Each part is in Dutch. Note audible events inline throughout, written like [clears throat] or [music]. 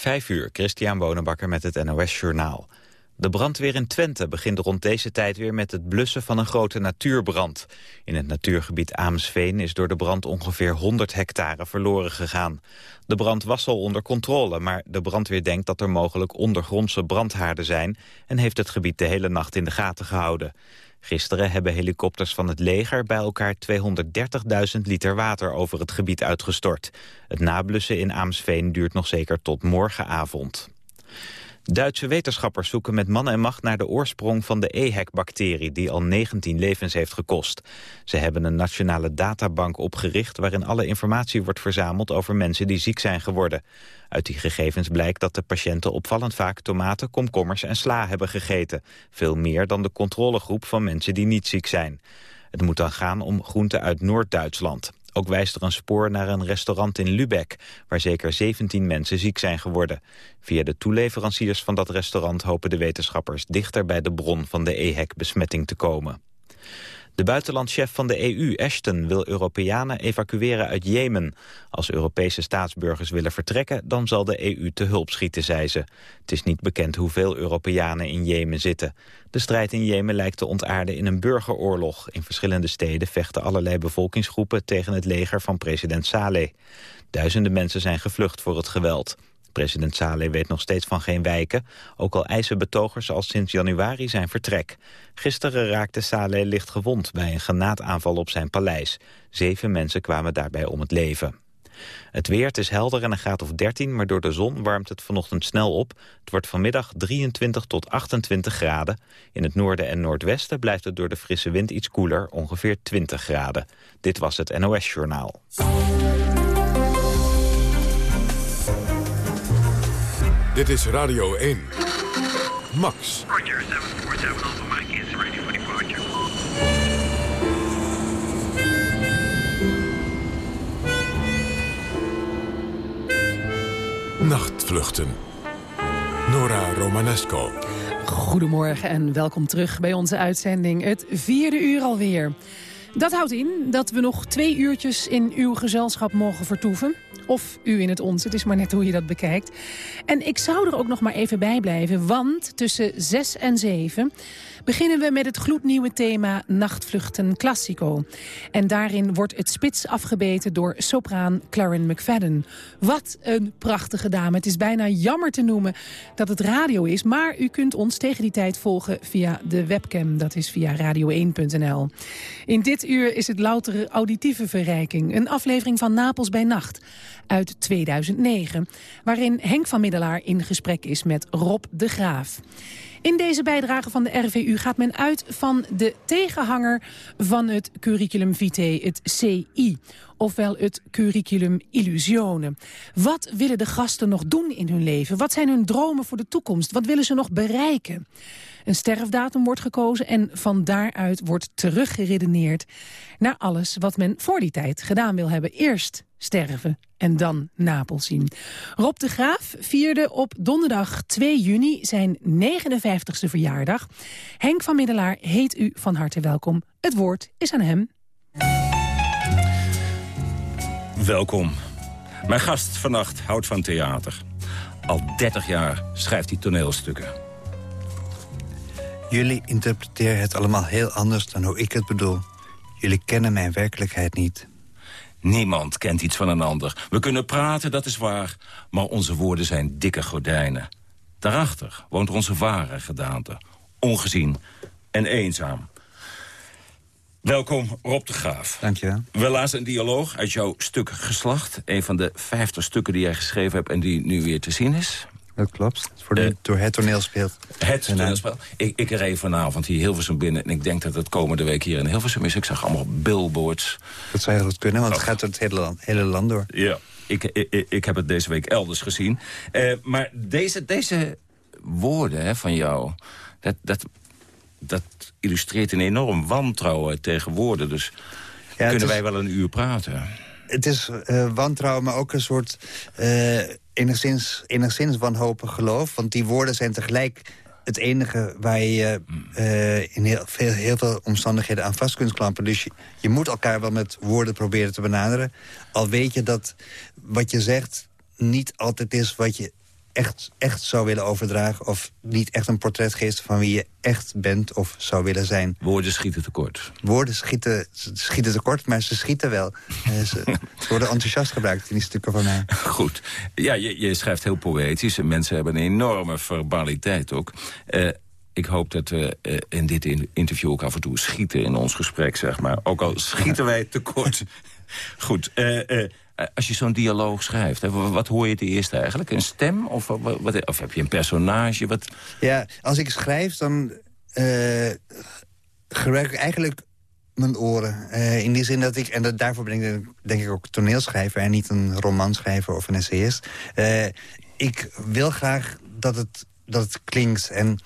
Vijf uur, Christian Bonenbakker met het NOS Journaal. De brandweer in Twente begint rond deze tijd weer met het blussen van een grote natuurbrand. In het natuurgebied Aamsveen is door de brand ongeveer 100 hectare verloren gegaan. De brand was al onder controle, maar de brandweer denkt dat er mogelijk ondergrondse brandhaarden zijn... en heeft het gebied de hele nacht in de gaten gehouden. Gisteren hebben helikopters van het leger bij elkaar 230.000 liter water over het gebied uitgestort. Het nablussen in Aamsveen duurt nog zeker tot morgenavond. Duitse wetenschappers zoeken met man en macht naar de oorsprong van de EHEC-bacterie die al 19 levens heeft gekost. Ze hebben een nationale databank opgericht waarin alle informatie wordt verzameld over mensen die ziek zijn geworden. Uit die gegevens blijkt dat de patiënten opvallend vaak tomaten, komkommers en sla hebben gegeten. Veel meer dan de controlegroep van mensen die niet ziek zijn. Het moet dan gaan om groenten uit Noord-Duitsland. Ook wijst er een spoor naar een restaurant in Lübeck... waar zeker 17 mensen ziek zijn geworden. Via de toeleveranciers van dat restaurant hopen de wetenschappers... dichter bij de bron van de EHEC-besmetting te komen. De buitenlandchef van de EU, Ashton, wil Europeanen evacueren uit Jemen. Als Europese staatsburgers willen vertrekken, dan zal de EU te hulp schieten, zei ze. Het is niet bekend hoeveel Europeanen in Jemen zitten. De strijd in Jemen lijkt te ontaarden in een burgeroorlog. In verschillende steden vechten allerlei bevolkingsgroepen tegen het leger van president Saleh. Duizenden mensen zijn gevlucht voor het geweld. President Saleh weet nog steeds van geen wijken, ook al eisen betogers al sinds januari zijn vertrek. Gisteren raakte Saleh licht gewond bij een granaataanval op zijn paleis. Zeven mensen kwamen daarbij om het leven. Het weer, is helder en een graad of 13, maar door de zon warmt het vanochtend snel op. Het wordt vanmiddag 23 tot 28 graden. In het noorden en noordwesten blijft het door de frisse wind iets koeler, ongeveer 20 graden. Dit was het NOS Journaal. Dit is Radio 1. Max. Roger, 747 Alpha Mike is ready for departure. Nachtvluchten. Nora Romanesco. Goedemorgen en welkom terug bij onze uitzending. Het vierde uur alweer. Dat houdt in dat we nog twee uurtjes in uw gezelschap mogen vertoeven. Of u in het ons, het is maar net hoe je dat bekijkt. En ik zou er ook nog maar even bij blijven, want tussen zes en zeven beginnen we met het gloednieuwe thema Nachtvluchten Classico. En daarin wordt het spits afgebeten door sopraan Clarin McFadden. Wat een prachtige dame. Het is bijna jammer te noemen dat het radio is... maar u kunt ons tegen die tijd volgen via de webcam. Dat is via radio1.nl. In dit uur is het loutere auditieve verrijking. Een aflevering van Napels bij Nacht uit 2009... waarin Henk van Middelaar in gesprek is met Rob de Graaf. In deze bijdrage van de RVU gaat men uit van de tegenhanger van het curriculum vitae, het CI ofwel het curriculum illusionen. Wat willen de gasten nog doen in hun leven? Wat zijn hun dromen voor de toekomst? Wat willen ze nog bereiken? Een sterfdatum wordt gekozen en van daaruit wordt teruggeredeneerd... naar alles wat men voor die tijd gedaan wil hebben. Eerst sterven en dan Napels zien. Rob de Graaf vierde op donderdag 2 juni zijn 59ste verjaardag. Henk van Middelaar heet u van harte welkom. Het woord is aan hem. Welkom. Mijn gast vannacht houdt van theater. Al 30 jaar schrijft hij toneelstukken. Jullie interpreteren het allemaal heel anders dan hoe ik het bedoel. Jullie kennen mijn werkelijkheid niet. Niemand kent iets van een ander. We kunnen praten, dat is waar. Maar onze woorden zijn dikke gordijnen. Daarachter woont onze ware gedaante. Ongezien en eenzaam. Welkom, Rob de Graaf. Dank je wel. We lazen een dialoog uit jouw stuk Geslacht. Een van de vijftig stukken die jij geschreven hebt en die nu weer te zien is. Dat klopt. Voor de, Eh, door het toneel speelt. Het toneelspel. Ik, ik reed vanavond hier Hilversum binnen... en ik denk dat het komende week hier in Hilversum is. Ik zag allemaal billboards. Dat zou heel goed kunnen, want het Och. gaat het hele land, hele land door. Ja. Ik, ik, ik heb het deze week elders gezien. Eh, maar deze, deze woorden hè, van jou... Dat, dat, dat illustreert een enorm wantrouwen tegen woorden. Dus Ja, het kunnen is- wij wel een uur praten. Het is eh, wantrouwen, maar ook een soort eh, enigszins, enigszins wanhopig geloof. Want die woorden zijn tegelijk het enige waar je eh, in heel veel, heel veel omstandigheden aan vast kunt klampen. Dus je, je moet elkaar wel met woorden proberen te benaderen. Al weet je dat wat je zegt niet altijd is wat je echt, echt zou willen overdragen... of niet echt een portret geeft van wie je echt bent of zou willen zijn. Woorden schieten tekort. Woorden schieten, schieten tekort, maar ze schieten wel. Eh, ze, [laughs] worden enthousiast gebruikt in die stukken van mij. Goed. Ja, je, je schrijft heel poëtisch. En mensen hebben een enorme verbaliteit ook. Uh, ik hoop dat we uh, in dit interview ook af en toe schieten in ons gesprek, zeg maar. Ook al schieten wij tekort. [laughs] Goed, uh, als je zo'n dialoog schrijft, wat hoor je het eerst eigenlijk? Een stem? Of, of heb je een personage? Wat... Ja, als ik schrijf, dan gebruik ik eigenlijk mijn oren. Uh, in die zin dat ik, en dat, daarvoor ben ik denk ik ook toneelschrijver... en niet een romanschrijver of een essayist. Uh, ik wil graag dat het, dat het klinkt. En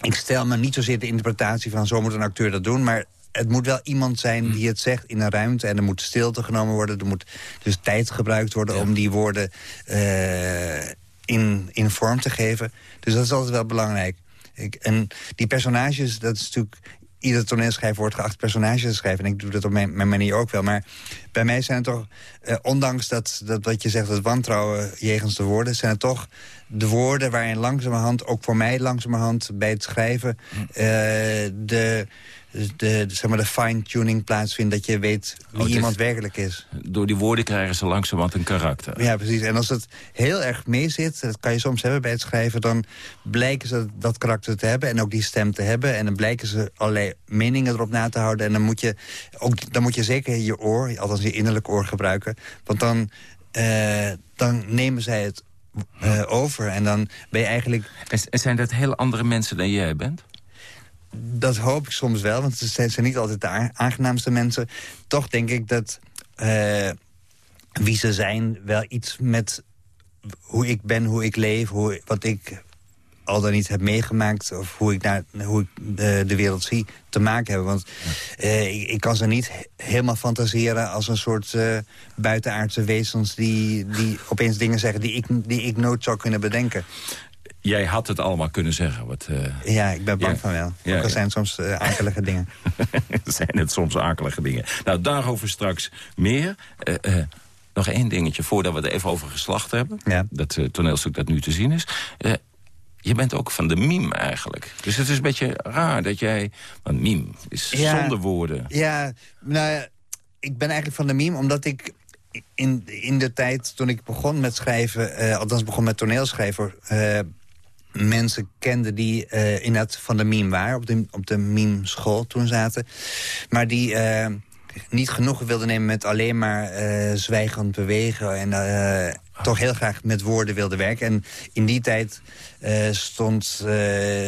ik stel me niet zozeer de interpretatie van... zo moet een acteur dat doen, maar het moet wel iemand zijn hmm. die het zegt in een ruimte... en er moet stilte genomen worden. Er moet dus tijd gebruikt worden om die woorden uh, in, in vorm te geven. Dus dat is altijd wel belangrijk. Ik, en die personages, dat is natuurlijk ieder toneelschrijver wordt geacht personages te schrijven. En ik doe dat op mijn, mijn manier ook wel. Maar bij mij zijn het toch, eh, ondanks dat, dat wat je zegt, het wantrouwen jegens de woorden... zijn het toch de woorden waarin langzamerhand, ook voor mij langzamerhand... bij het schrijven, hm. uh, de de, zeg maar de fine-tuning plaatsvindt... dat je weet wie oh, iemand werkelijk is. Door die woorden krijgen ze langzamerhand een karakter. Ja, precies. En als het heel erg meezit, dat kan je soms hebben bij het schrijven... dan blijken ze dat karakter te hebben en ook die stem te hebben. En dan blijken ze allerlei meningen erop na te houden. En dan moet je, ook, dan moet je zeker je oor, althans je innerlijk oor gebruiken. Want dan, uh, dan nemen zij het uh, over. En dan ben je eigenlijk... En zijn dat heel andere mensen dan jij bent? Dat hoop ik soms wel, want ze zijn niet altijd de aangenaamste mensen. Toch denk ik dat uh, wie ze zijn wel iets met hoe ik ben, hoe ik leef... Hoe, wat ik al dan niet heb meegemaakt... of hoe ik, naar, hoe ik de, de wereld zie, te maken hebben. Want uh, ik, ik, kan ze niet helemaal fantaseren als een soort uh, buitenaardse wezens... Die, die opeens dingen zeggen die ik, die ik nooit zou kunnen bedenken jij had het allemaal kunnen zeggen. Wat, uh, ja, ik ben bang van wel. Ja, zijn soms uh, akelige dingen. [laughs] zijn het soms akelige dingen. Nou, daarover straks meer. Uh, nog één dingetje, voordat we het even over geslacht hebben. Ja. Dat toneelstuk dat nu te zien is. je bent ook van de meme eigenlijk. Dus het is een beetje raar dat jij... Want meme is zonder woorden. Ja, nou ik ben eigenlijk van de meme omdat ik in, in de tijd toen ik begon met schrijven... Uh, althans begon met toneelschrijver... Uh, mensen kende die uh, in het van de meme waren. Op de, op de meme school toen zaten. Maar die uh, niet genoeg wilden nemen met alleen maar uh, zwijgend bewegen. En toch heel graag met woorden wilden werken. En in die tijd stond,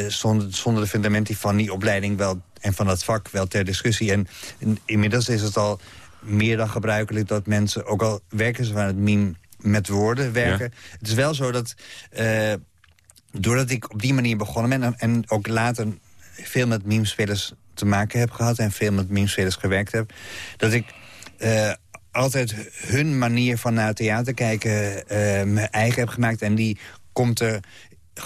stond, stonden de fundamenten van die opleiding wel, en van dat vak wel ter discussie. En inmiddels is het al meer dan gebruikelijk dat mensen, ook al werken ze van het meme met woorden werken. Het is wel zo dat doordat ik op die manier begonnen ben... en, ook later veel met memespelers te maken heb gehad... en veel met memespelers gewerkt heb... dat ik uh, altijd hun manier van naar theater kijken uh, mijn eigen heb gemaakt. En die komt er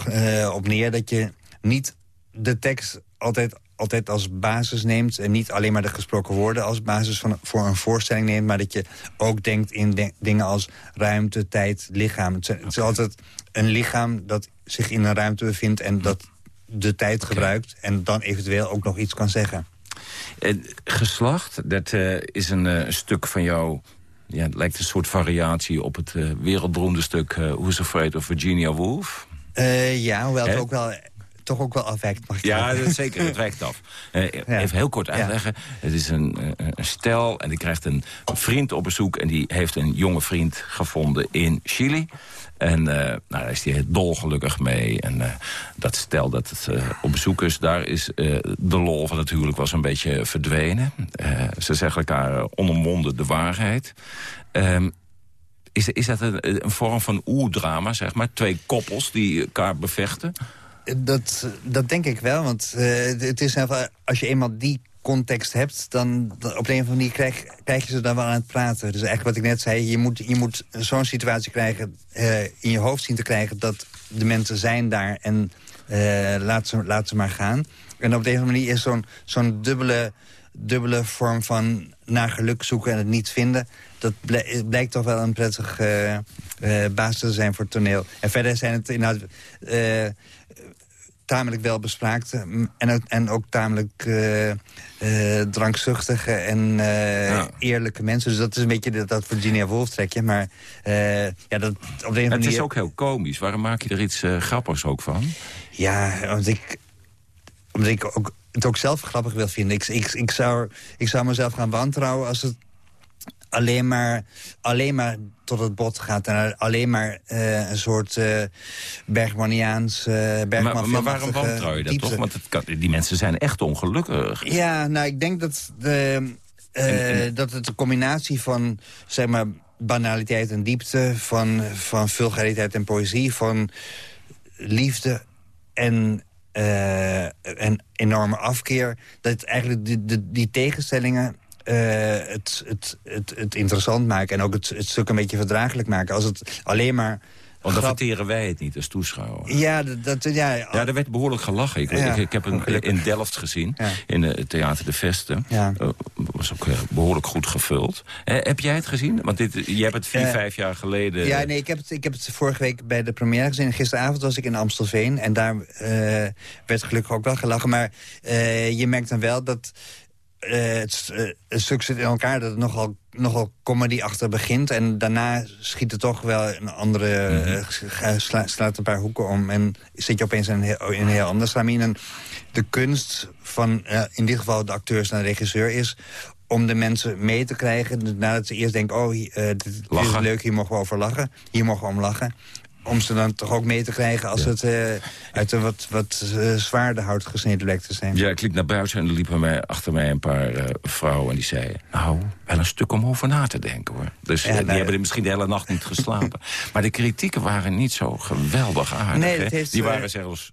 uh, op neer dat je niet de tekst altijd, altijd als basis neemt... en niet alleen maar de gesproken woorden als basis van, voor een voorstelling neemt... maar dat je ook denkt in dingen als ruimte, tijd, lichaam. Het is altijd een lichaam dat zich in een ruimte bevindt... en dat de tijd gebruikt en dan eventueel ook nog iets kan zeggen. geslacht, dat uh, is een uh, stuk van jou... Ja, het lijkt een soort variatie op het uh, wereldberoemde stuk... Who's Afraid of Virginia Woolf. ja, hoewel het ook wel toch ook wel afwijkt. Mag ik ja, dat zeker. Het wijkt af. [laughs] Uh, Even heel kort uitleggen. Het is een, een, stel en die krijgt een vriend op bezoek... en die heeft een jonge vriend gevonden in Chili. En uh, nou, daar is hij dolgelukkig mee. En uh, dat stel dat het uh, op bezoek is, daar is de lol van het huwelijk was een beetje verdwenen. ze zeggen elkaar onomwonden de waarheid. Um, is, is dat een, een vorm van oerdrama, zeg maar? Twee koppels die elkaar bevechten? Dat, dat denk ik wel, want het is als je eenmaal die context hebt... dan, op een of andere manier krijg, krijg, je ze dan wel aan het praten. Dus eigenlijk wat ik net zei, je moet, je moet zo'n situatie krijgen... Uh, in je hoofd zien te krijgen dat de mensen zijn daar... en uh, laat, ze, laat ze maar gaan. En op deze manier is zo'n dubbele dubbele vorm van naar geluk zoeken en het niet vinden... dat bl blijkt toch wel een prettig basis te zijn voor het toneel. En verder zijn het inderdaad tamelijk wel bespraakt. En, en ook tamelijk drankzuchtige en eerlijke mensen. Dus dat is een beetje dat, dat Virginia Woolf trekje. Maar ja, dat op de Het manier... is ook heel komisch. Waarom maak je er iets grappigs ook van? Ja, want ik, omdat ik ook, het ook zelf grappig wil vinden. Ik, ik, ik, zou, ik zou mezelf gaan wantrouwen als het alleen maar, alleen maar tot het bot gaat. En alleen maar uh, een soort uh, Bergmaniaans, uh, Bergman maar, maar waarom wantrouw je dat toch? Want het kan, die mensen zijn echt ongelukkig. Ja, nou, ik denk dat, de, en, en, dat het een combinatie van, zeg maar, banaliteit en diepte... van, van vulgariteit en poëzie, van liefde en een enorme afkeer. Dat eigenlijk die, die, die tegenstellingen het, het, het, het interessant maken... en ook het, het stuk een beetje verdraaglijk maken. Als het alleen maar want dan verteren wij het niet als toeschouwer. Ja, dat, ja, ja, er werd behoorlijk gelachen. Ik, Ja, ik, ik heb gelukkig. in Delft gezien, Ja. in het Theater de Vesten. Ja. Eh, was ook eh, behoorlijk goed gevuld. Eh, heb jij het gezien? Want dit, jij hebt het vier, Eh, vijf jaar geleden... Ja, nee, ik heb, het, ik heb het vorige week bij de première gezien. Gisteravond was ik in Amstelveen. En daar eh, werd gelukkig ook wel gelachen. Maar eh, je merkt dan wel dat eh, het, het stuk zit in elkaar... dat het nogal, nogal comedy achter begint. En daarna schiet het toch wel een andere... ga- sla- slaat een paar hoeken om. En zit je opeens in een heel, in een heel ander stramien. En de kunst van, in dit geval de acteurs en de regisseur... is om de mensen mee te krijgen. Nadat ze eerst denken, oh, dit, dit is leuk, hier mogen we over lachen. Hier mogen we om lachen. Om ze dan toch ook mee te krijgen als Ja. het eh, uit een wat, wat eh, zwaarder hout gesneden blijkt te zijn. Ja, ik liep naar buiten en er liepen mij, achter mij een paar eh, vrouwen... en die zeiden, nou, wel een stuk om over na te denken, hoor. Dus Ja, die nou, hebben misschien de hele nacht niet [laughs] geslapen. maar de kritieken waren niet zo geweldig aardig. Nee, heeft, die waren zelfs...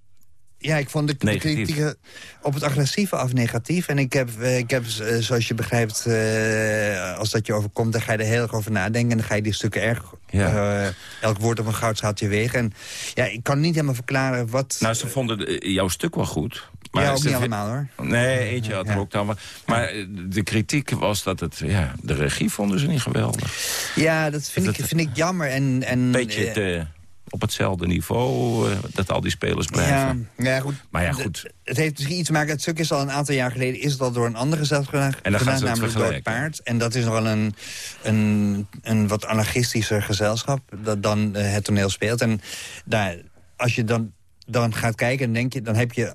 Ja, ik vond de, kritieken op het agressieve af negatief. En ik heb, eh, ik heb eh, zoals je begrijpt, eh, als dat je overkomt... dan ga je er heel erg over nadenken. En dan ga je die stukken erg... Ja. elk woord op een goudschaaltje wegen. En ja, ik kan niet helemaal verklaren wat... Nou, ze vonden jouw stuk wel goed. Maar ja, ook niet allemaal, hoor. Nee, eentje had er Ja. ook dan. Maar de kritiek was dat het... Ja, de regie vonden ze niet geweldig. Ja, dat vind, Dat- ik, vind ik jammer. En, en, beetje te, op hetzelfde niveau, eh, dat al die spelers blijven. Ja, ja, goed. Maar ja, goed. Het heeft misschien iets te maken... Het stuk is al een aantal jaar geleden... is het al door een andere gezelschap gedaan, En dan gaan ze het namelijk door het paard. En dat is nogal een, een, een wat anarchistischer gezelschap... dat dan eh, het toneel speelt. En daar, als je dan, dan gaat kijken, dan denk je... dan heb je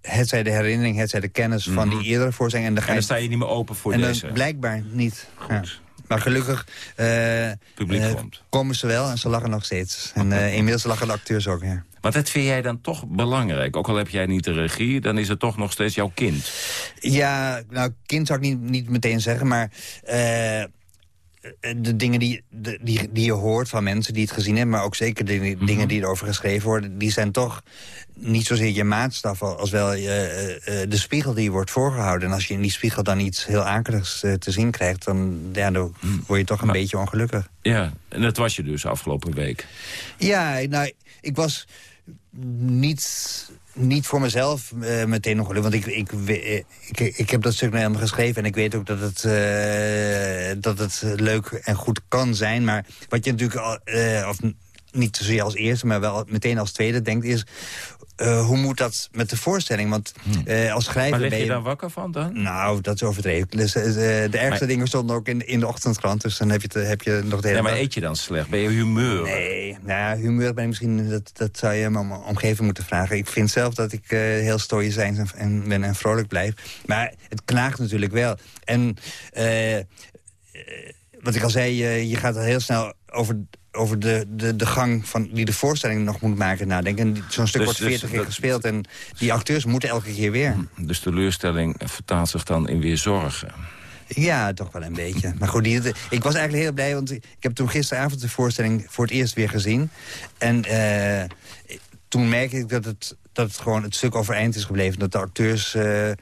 het zij de herinnering, het zij de kennis van die eerdere voorstelling. En dan, Mhm. En je, sta je niet meer open voor en deze. blijkbaar niet. Ja. Maar gelukkig eh, Publiek eh, komt. komen ze wel en ze lachen nog steeds. En eh, inmiddels lachen de acteurs ook, ja. Want dat vind jij dan toch belangrijk. Ook al heb jij niet de regie, dan is het toch nog steeds jouw kind. Ja, nou, kind zou ik niet, niet meteen zeggen, maar... eh, de dingen die, de- die, die je hoort van mensen die het gezien hebben... maar ook zeker de Mhm. dingen die erover geschreven worden... die zijn toch niet zozeer je maatstaf... als wel eh, eh, eh, de spiegel die je wordt voorgehouden. En als je in die spiegel dan iets heel akeligs te zien krijgt... dan, ja, dan word je toch een Maar- beetje ongelukkig. Ja, en dat was je dus afgelopen week. Ja, nou, ik was niet, niet voor mezelf eh, meteen nog Want ik, ik, eh, ik, ik heb dat stuk nou helemaal geschreven... en ik weet ook dat het, eh, dat het leuk en goed kan zijn. Maar wat je natuurlijk eh, of niet zozeer als eerste... maar wel meteen als tweede denkt is... eh, hoe moet dat met de voorstelling? Want eh, als schrijver Maar lig ben je je... daar wakker van dan? Nou, dat is overdreven. Dus, eh, de ergste Maar- dingen stonden ook in, in de ochtendkrant. Dus dan heb je, heb je nog de hele Ja, maar dag- eet je dan slecht? Ben je humeur? Nee, nou humeur ben ik misschien, dat, dat zou je mijn omgeving moeten vragen. Ik vind zelf dat ik heel stoïcijns en, en ben en vrolijk blijf. Maar het knaagt natuurlijk wel. En wat ik al zei, je, je gaat heel snel over, over de, de, de gang van, die de voorstelling nog moet maken nadenken. Zo'n stuk Dus- wordt dus 40 keer dat- gespeeld en die acteurs moeten elke keer weer. Dus teleurstelling vertaalt zich dan in weer zorgen. Ja, toch wel een beetje. Maar goed, die, ik was eigenlijk heel blij, want ik heb toen gisteravond de voorstelling voor het eerst weer gezien. En eh, toen merkte ik dat het, dat het gewoon het stuk overeind is gebleven. Dat de acteurs eh, eh,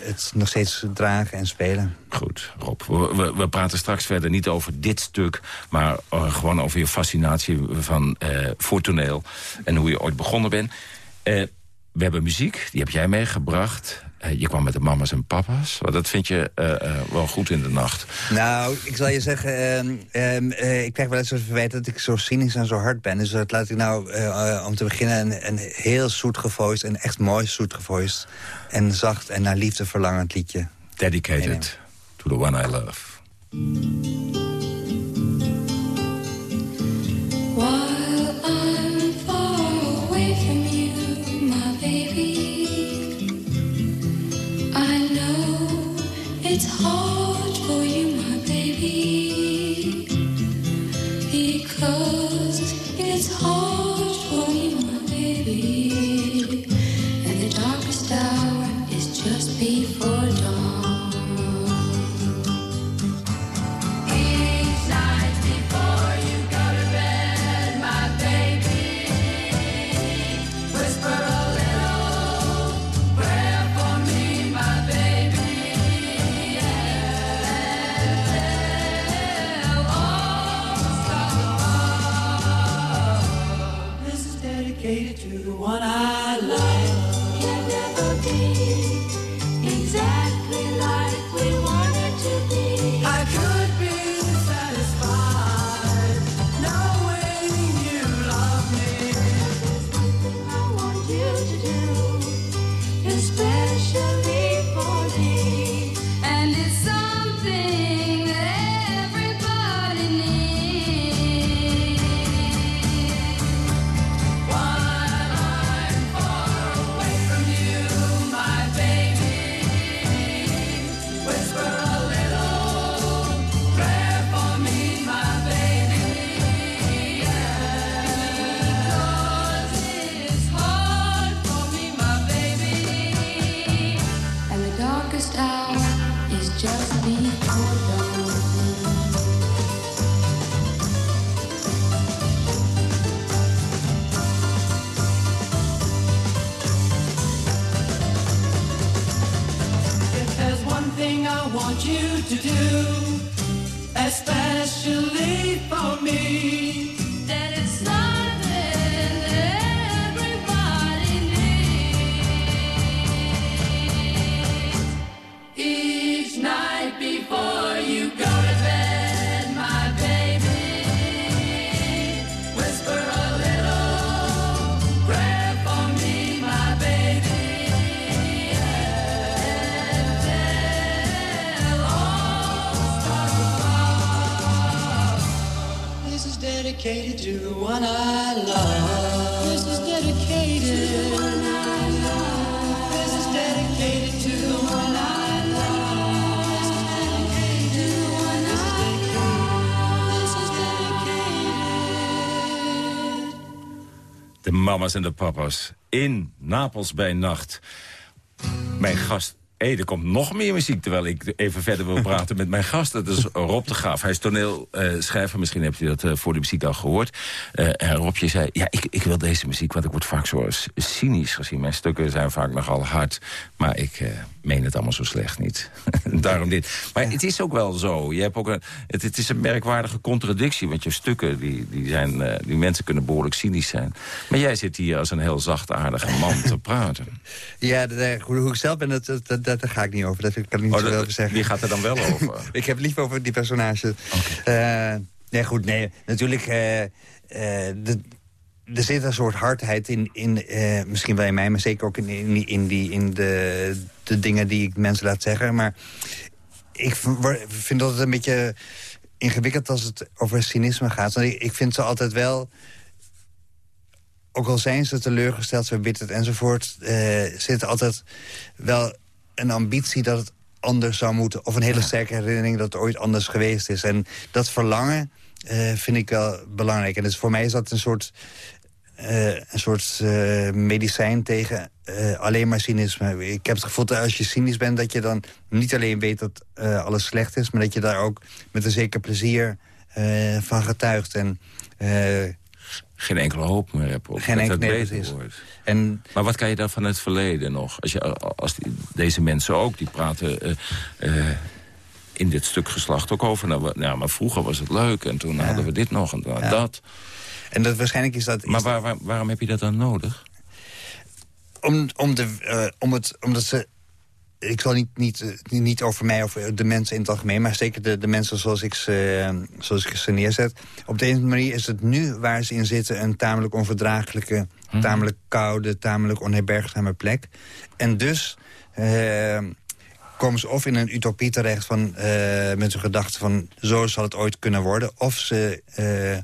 het nog steeds dragen en spelen. Goed, Rob. We, we, praten straks verder niet over dit stuk... maar eh, gewoon over je fascinatie van, voor toneel... en hoe je ooit begonnen bent. We hebben muziek, die heb jij meegebracht. Eh, je kwam met de mama's en papa's. Wat dat vind je eh, eh, wel goed in de nacht. Nou, ik zal je zeggen, ehm, ehm, eh, ik krijg wel eens het verwijt dat ik zo cynisch en zo hard ben. Dus dat laat ik nou, om te beginnen, een, een heel zoet gevoiced, een echt mooi zoet gevoiced en zacht en naar liefde verlangend liedje. Dedicated Nee, to the one I love. Mama's en de papa's in Napels bij nacht. Mijn gast... Hé, er komt nog meer muziek terwijl ik even verder wil praten met mijn gast. Dat is Rob de Graaf. Hij is toneelschrijver. Misschien hebt u dat eh, voor de muziek al gehoord. Eh, en Rob, je zei, ja, ik, ik wil deze muziek, want ik word vaak zo cynisch gezien. Mijn stukken zijn vaak nogal hard. Maar ik eh, meen het allemaal zo slecht niet. [laughs] Daarom dit. Maar het is ook wel zo. Je hebt ook een, het, het is een merkwaardige contradictie. Want je stukken, die, die, zijn, eh, die mensen kunnen behoorlijk cynisch zijn. Maar jij zit hier als een heel zachtaardige man te praten. [laughs] Ja, dat, eh, hoe, ik zelf ben, dat, dat, dat, daar ga ik niet over. Dat kan ik niet Oh, zo over zeggen. Wie gaat er dan wel over? [laughs] ik heb liever over die personage. Eh, nee, goed, nee. Natuurlijk, de, er zit een soort hardheid in, in eh, misschien wel in mij... maar zeker ook in, in, in, die, in de, de dingen die ik mensen laat zeggen. Maar ik vind dat het een beetje ingewikkeld als het over cynisme gaat. Want ik, ik vind ze altijd wel... Ook al zijn ze teleurgesteld, verbitterd enzovoort... eh, zit er altijd wel een ambitie dat het anders zou moeten. Of een hele sterke herinnering dat het ooit anders geweest is. En dat verlangen eh, vind ik wel belangrijk. En dus voor mij is dat een soort, eh, een soort eh, medicijn tegen eh, alleen maar cynisme. Ik heb het gevoel dat als je cynisch bent... dat je dan niet alleen weet dat alles slecht is... maar dat je daar ook met een zeker plezier van getuigt. En, Geen enkele hoop meer hebt op Geen dat het beter precies. wordt. en Maar wat kan je dan van het verleden nog? Als, je, als die- deze mensen ook, die praten in dit stuk geslacht ook over... Nou, nou, maar vroeger was het leuk en toen hadden we dit nog en toen dat. En dat, waarschijnlijk is dat... Maar is waar, waar- waarom heb je dat dan nodig? om, om, de, eh, om het, omdat ze... Ik zal niet, niet, eh, niet over mij of de mensen in het algemeen... maar zeker de, de mensen zoals ik, ze, eh, zoals ik ze neerzet. Op de een manier is het nu waar ze in zitten... een tamelijk onverdraaglijke, Mhm. tamelijk koude... tamelijk onherbergzame plek. En dus... komen ze of in een utopie terecht van, eh, met hun gedachten van... zo zal het ooit kunnen worden. Of ze, eh,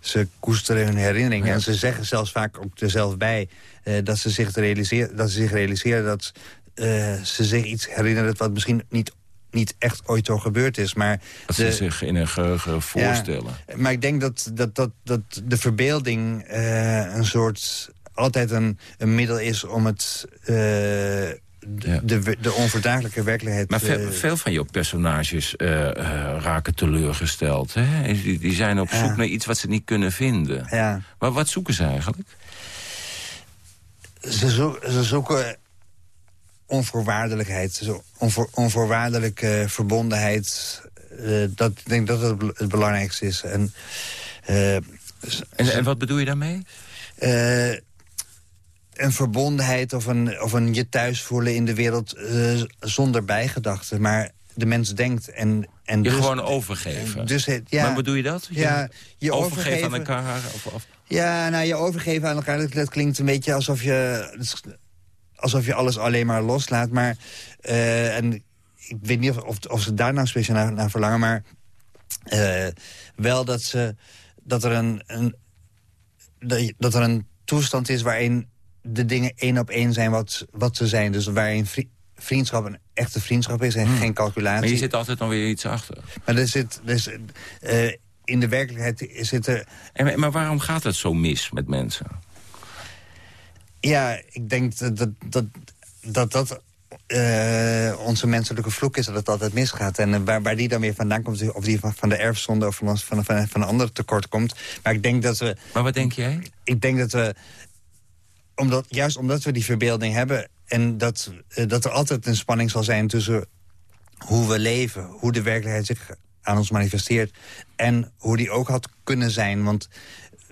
ze koesteren hun herinneringen. En ze zeggen zelfs vaak ook er zelf bij... eh, dat, ze zich realiseren, dat ze zich realiseren dat ze zich iets herinneren... wat misschien niet, niet echt ooit zo gebeurd is. Maar Dat de- ze zich in een geheugen voorstellen. maar ik denk dat, dat, dat, dat de verbeelding een soort altijd een, een middel is om het de, de, de onverdraaglijke werkelijkheid... Maar veel, eh, veel van jouw personages eh, eh, raken teleurgesteld. Hè? Die, die zijn op zoek naar iets wat ze niet kunnen vinden. ja. Maar wat zoeken ze eigenlijk? ze, zo- ze zoeken onvoorwaardelijkheid, onvoor, onvoorwaardelijke verbondenheid. eh, dat, ik denk dat het, het belangrijkste is. En, En, en wat bedoel je daarmee? eh, een verbondenheid of een, of een je thuis voelen in de wereld eh, zonder bijgedachten. Maar de mens denkt en... en Je dus, gewoon overgeven. Dus het, ja, maar bedoel je dat? Je ja, je overgeven aan elkaar? Of, of, Ja, nou, je overgeven aan elkaar, dat, dat klinkt een beetje alsof je, alsof je alles alleen maar loslaat. Maar, eh, en ik weet niet of, of, of ze daar nou speciaal naar, naar verlangen, maar eh, wel dat, ze, dat, er een, een, dat er een toestand is waarin de dingen één op één zijn wat, wat ze zijn. Dus waarin vri- vriendschap een echte vriendschap is en geen calculatie. Hmm. maar je zit altijd dan weer iets achter. Maar er zit, eh, in de werkelijkheid zit er En, maar waarom gaat het zo mis met mensen? Ja, ik denk dat dat, dat, dat, dat eh, onze menselijke vloek is dat het altijd misgaat. En eh, waar, waar die dan weer vandaan komt, of die van, van de erfzonde of van, van, van, van een ander tekort komt. Maar ik denk dat we, Maar wat denk jij? ik denk dat we omdat, juist omdat we die verbeelding hebben... en dat, eh, dat er altijd een spanning zal zijn tussen hoe we leven... hoe de werkelijkheid zich aan ons manifesteert... en hoe die ook had kunnen zijn. Want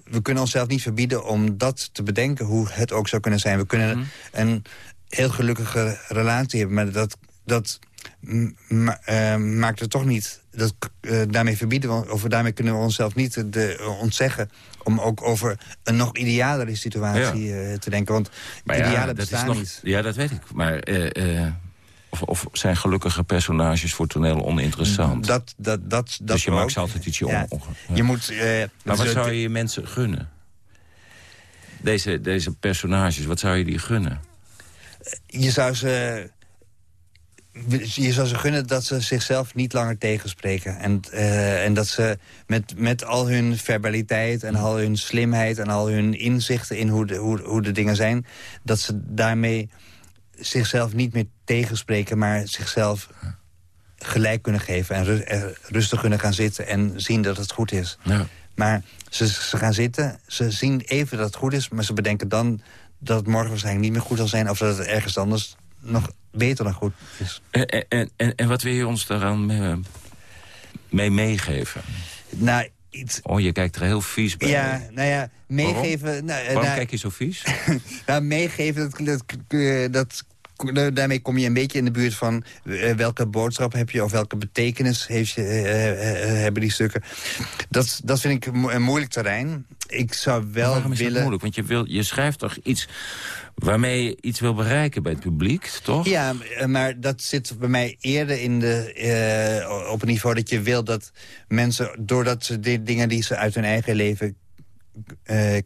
we kunnen onszelf niet verbieden om dat te bedenken... hoe het ook zou kunnen zijn. We kunnen een heel gelukkige relatie hebben... maar dat, dat maakt het toch niet... Dat, eh, daarmee verbieden we, of daarmee kunnen we onszelf niet de, eh, ontzeggen... om ook over een nog idealere situatie eh, te denken. Want Maar idealen dat is nog, niet. Ja, dat weet ik. Maar eh, eh, of, of zijn gelukkige personages voor toneel oninteressant? Dat, dat, dat, dat dus je maakt altijd ietsje Ja. ja. Je moet... eh, Maar wat zou je je mensen gunnen? Deze, deze personages, wat zou je die gunnen? je zou ze... Je zou ze gunnen dat ze zichzelf niet langer tegenspreken. En, eh, en dat ze met, met al hun verbaliteit en al hun slimheid... en al hun inzichten in hoe de, hoe, hoe de dingen zijn... dat ze daarmee zichzelf niet meer tegenspreken... maar zichzelf gelijk kunnen geven en ru- er rustig kunnen gaan zitten... en zien dat het goed is. Ja. Maar ze, ze gaan zitten, ze zien even dat het goed is... maar ze bedenken dan dat het morgen waarschijnlijk niet meer goed zal zijn... of dat het ergens anders nog beter dan goed is. En, en, en, en wat wil je ons daaraan eh, mee meegeven? Nou, iets... Oh, je kijkt er heel vies bij. Ja, nou ja, meegeven... Nou, eh, Waarom nou, kijk je zo vies? [laughs] nou, meegeven, dat, dat, dat, daarmee kom je een beetje in de buurt van... eh, welke boodschap heb je of welke betekenis heeft je, eh, eh, hebben die stukken. Dat, dat vind ik een mo- een moeilijk terrein. Ik zou wel Waarom is willen... dat moeilijk? Want je, wil, je schrijft toch iets waarmee je iets wil bereiken bij het publiek, toch? Ja, maar dat zit bij mij eerder in de, op een niveau dat je wil dat mensen... doordat ze de dingen die ze uit hun eigen leven eh,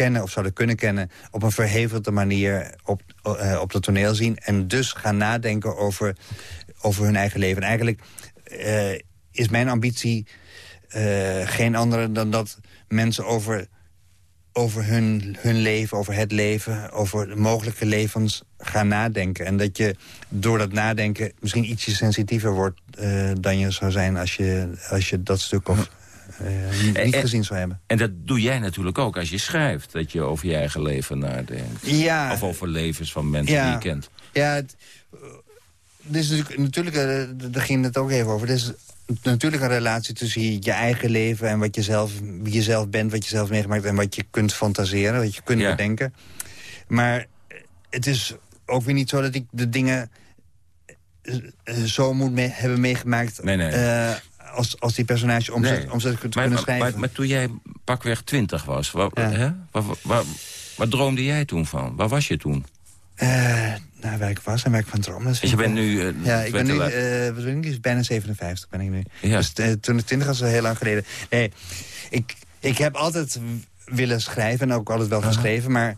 kennen of zouden kunnen kennen... op een verhevelde manier op, eh, op het toneel zien... en dus gaan nadenken over, over hun eigen leven. En eigenlijk eh, is mijn ambitie eh, geen andere dan dat mensen over over hun, hun leven, over het leven... over mogelijke levens gaan nadenken. En dat je door dat nadenken misschien ietsje sensitiever wordt... dan je zou zijn als je, als je dat stuk of, eh, niet En- en- gezien zou hebben. En dat doe jij natuurlijk ook als je schrijft. Dat je over je eigen leven nadenkt. Ja, Of over levens van mensen Ja. die je kent. ja het, eh, er is natuurlijk, natuurlijk eh, daar ging het ook even over. Er is natuurlijk een relatie tussen je, eigen leven... en wat je zelf, wie je zelf bent, wat je zelf meegemaakt... en wat je kunt fantaseren, wat je kunt Ja. bedenken. Maar het is ook weer niet zo dat ik de dingen eh, eh, zo moet hebben meegemaakt... Nee, nee. eh, als, als die personage om, Nee. ze, om ze te kunnen Maar, schrijven. maar, maar toen jij pakweg twintig was, waar, Ja. hè? Waar, waar, waar- waar droomde jij toen van? Waar was je toen? Eh, nou, waar ik was en waar ik van droom. dat Dus je bent nu... eh, Ja, ik ben nu, eh, wat ben ik, bijna 57 ben ik nu. Ja. Dus toen ik 20 was, heel lang geleden. Nee, ik, ik heb altijd willen schrijven en ook altijd wel geschreven. Maar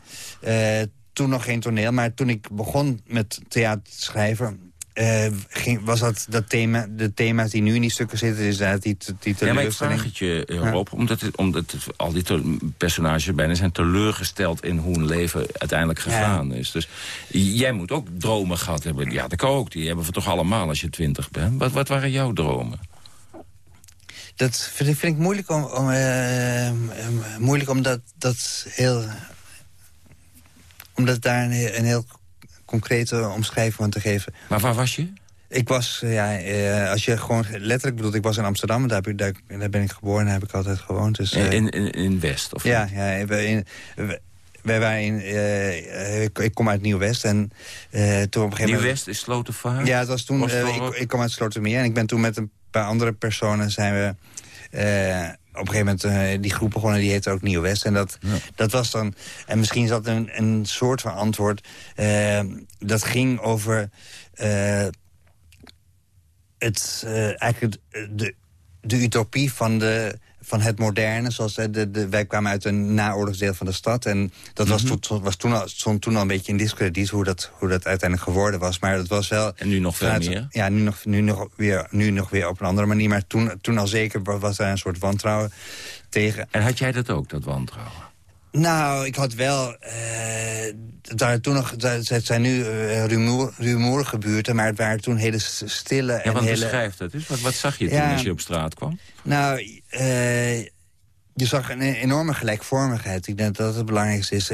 toen nog geen toneel. Maar toen ik begon met theater eh, ging, was dat, dat thema, de thema's die nu in die stukken zitten... is dat die, die Ja, maar ik teleurstelling. vraag het je erop, omdat, het, omdat het, al die personages bijna zijn teleurgesteld... in hoe hun leven uiteindelijk gegaan is. Dus jij moet ook dromen gehad hebben. Ja, dat kan ook. Die hebben we toch allemaal als je twintig bent. Wat, wat waren jouw dromen? Dat vind ik, vind ik moeilijk, om, om, eh, eh, moeilijk omdat dat heel... Omdat daar een heel concrete omschrijving van te geven. Maar waar was je? Ik was, eh, ja, eh, als je gewoon letterlijk bedoelt... ik was in Amsterdam, daar, heb ik, daar, daar ben ik geboren, daar heb ik altijd gewoond. Dus, eh, In, in, in West? Of ja, ja we- in, we- wij waren in... ik, ik kom uit Nieuw-West en toen op een gegeven moment... Nieuw-West is Slotenvaart? Ja, het was toen, ik, ik kwam uit Slotermeer en ik ben toen met een paar andere personen zijn we... op een gegeven moment eh, die groep begonnen, die heette ook Nieuw-West. En dat, dat was dan... En misschien is dat een, een soort van antwoord. eh, dat ging over... eh, het, eigenlijk het- de, de utopie van, de, van het moderne. Zoals, de, de, wij kwamen uit een naoorlogsdeel van de stad. En dat was, toen, was toen, al, stond toen al een beetje in discrediet hoe dat, hoe dat uiteindelijk geworden was. Maar dat was wel... En nu nog veel vanuit- meer? Ja, nu nog, nu, nog weer, nu nog weer op een andere manier. Maar toen, toen al zeker wa- was daar een soort wantrouwen tegen. En had jij dat ook, dat wantrouwen? Nou, ik had wel... eh daar toen nog, daar- het zijn nu eh, rumoer, rumoerige buurten... maar het waren toen hele stille Ja, en want hele... beschrijf dat dus. Wat, wat zag je toen als je op straat kwam? Nou, eh, je zag een enorme gelijkvormigheid. Ik denk dat dat het belangrijkste is.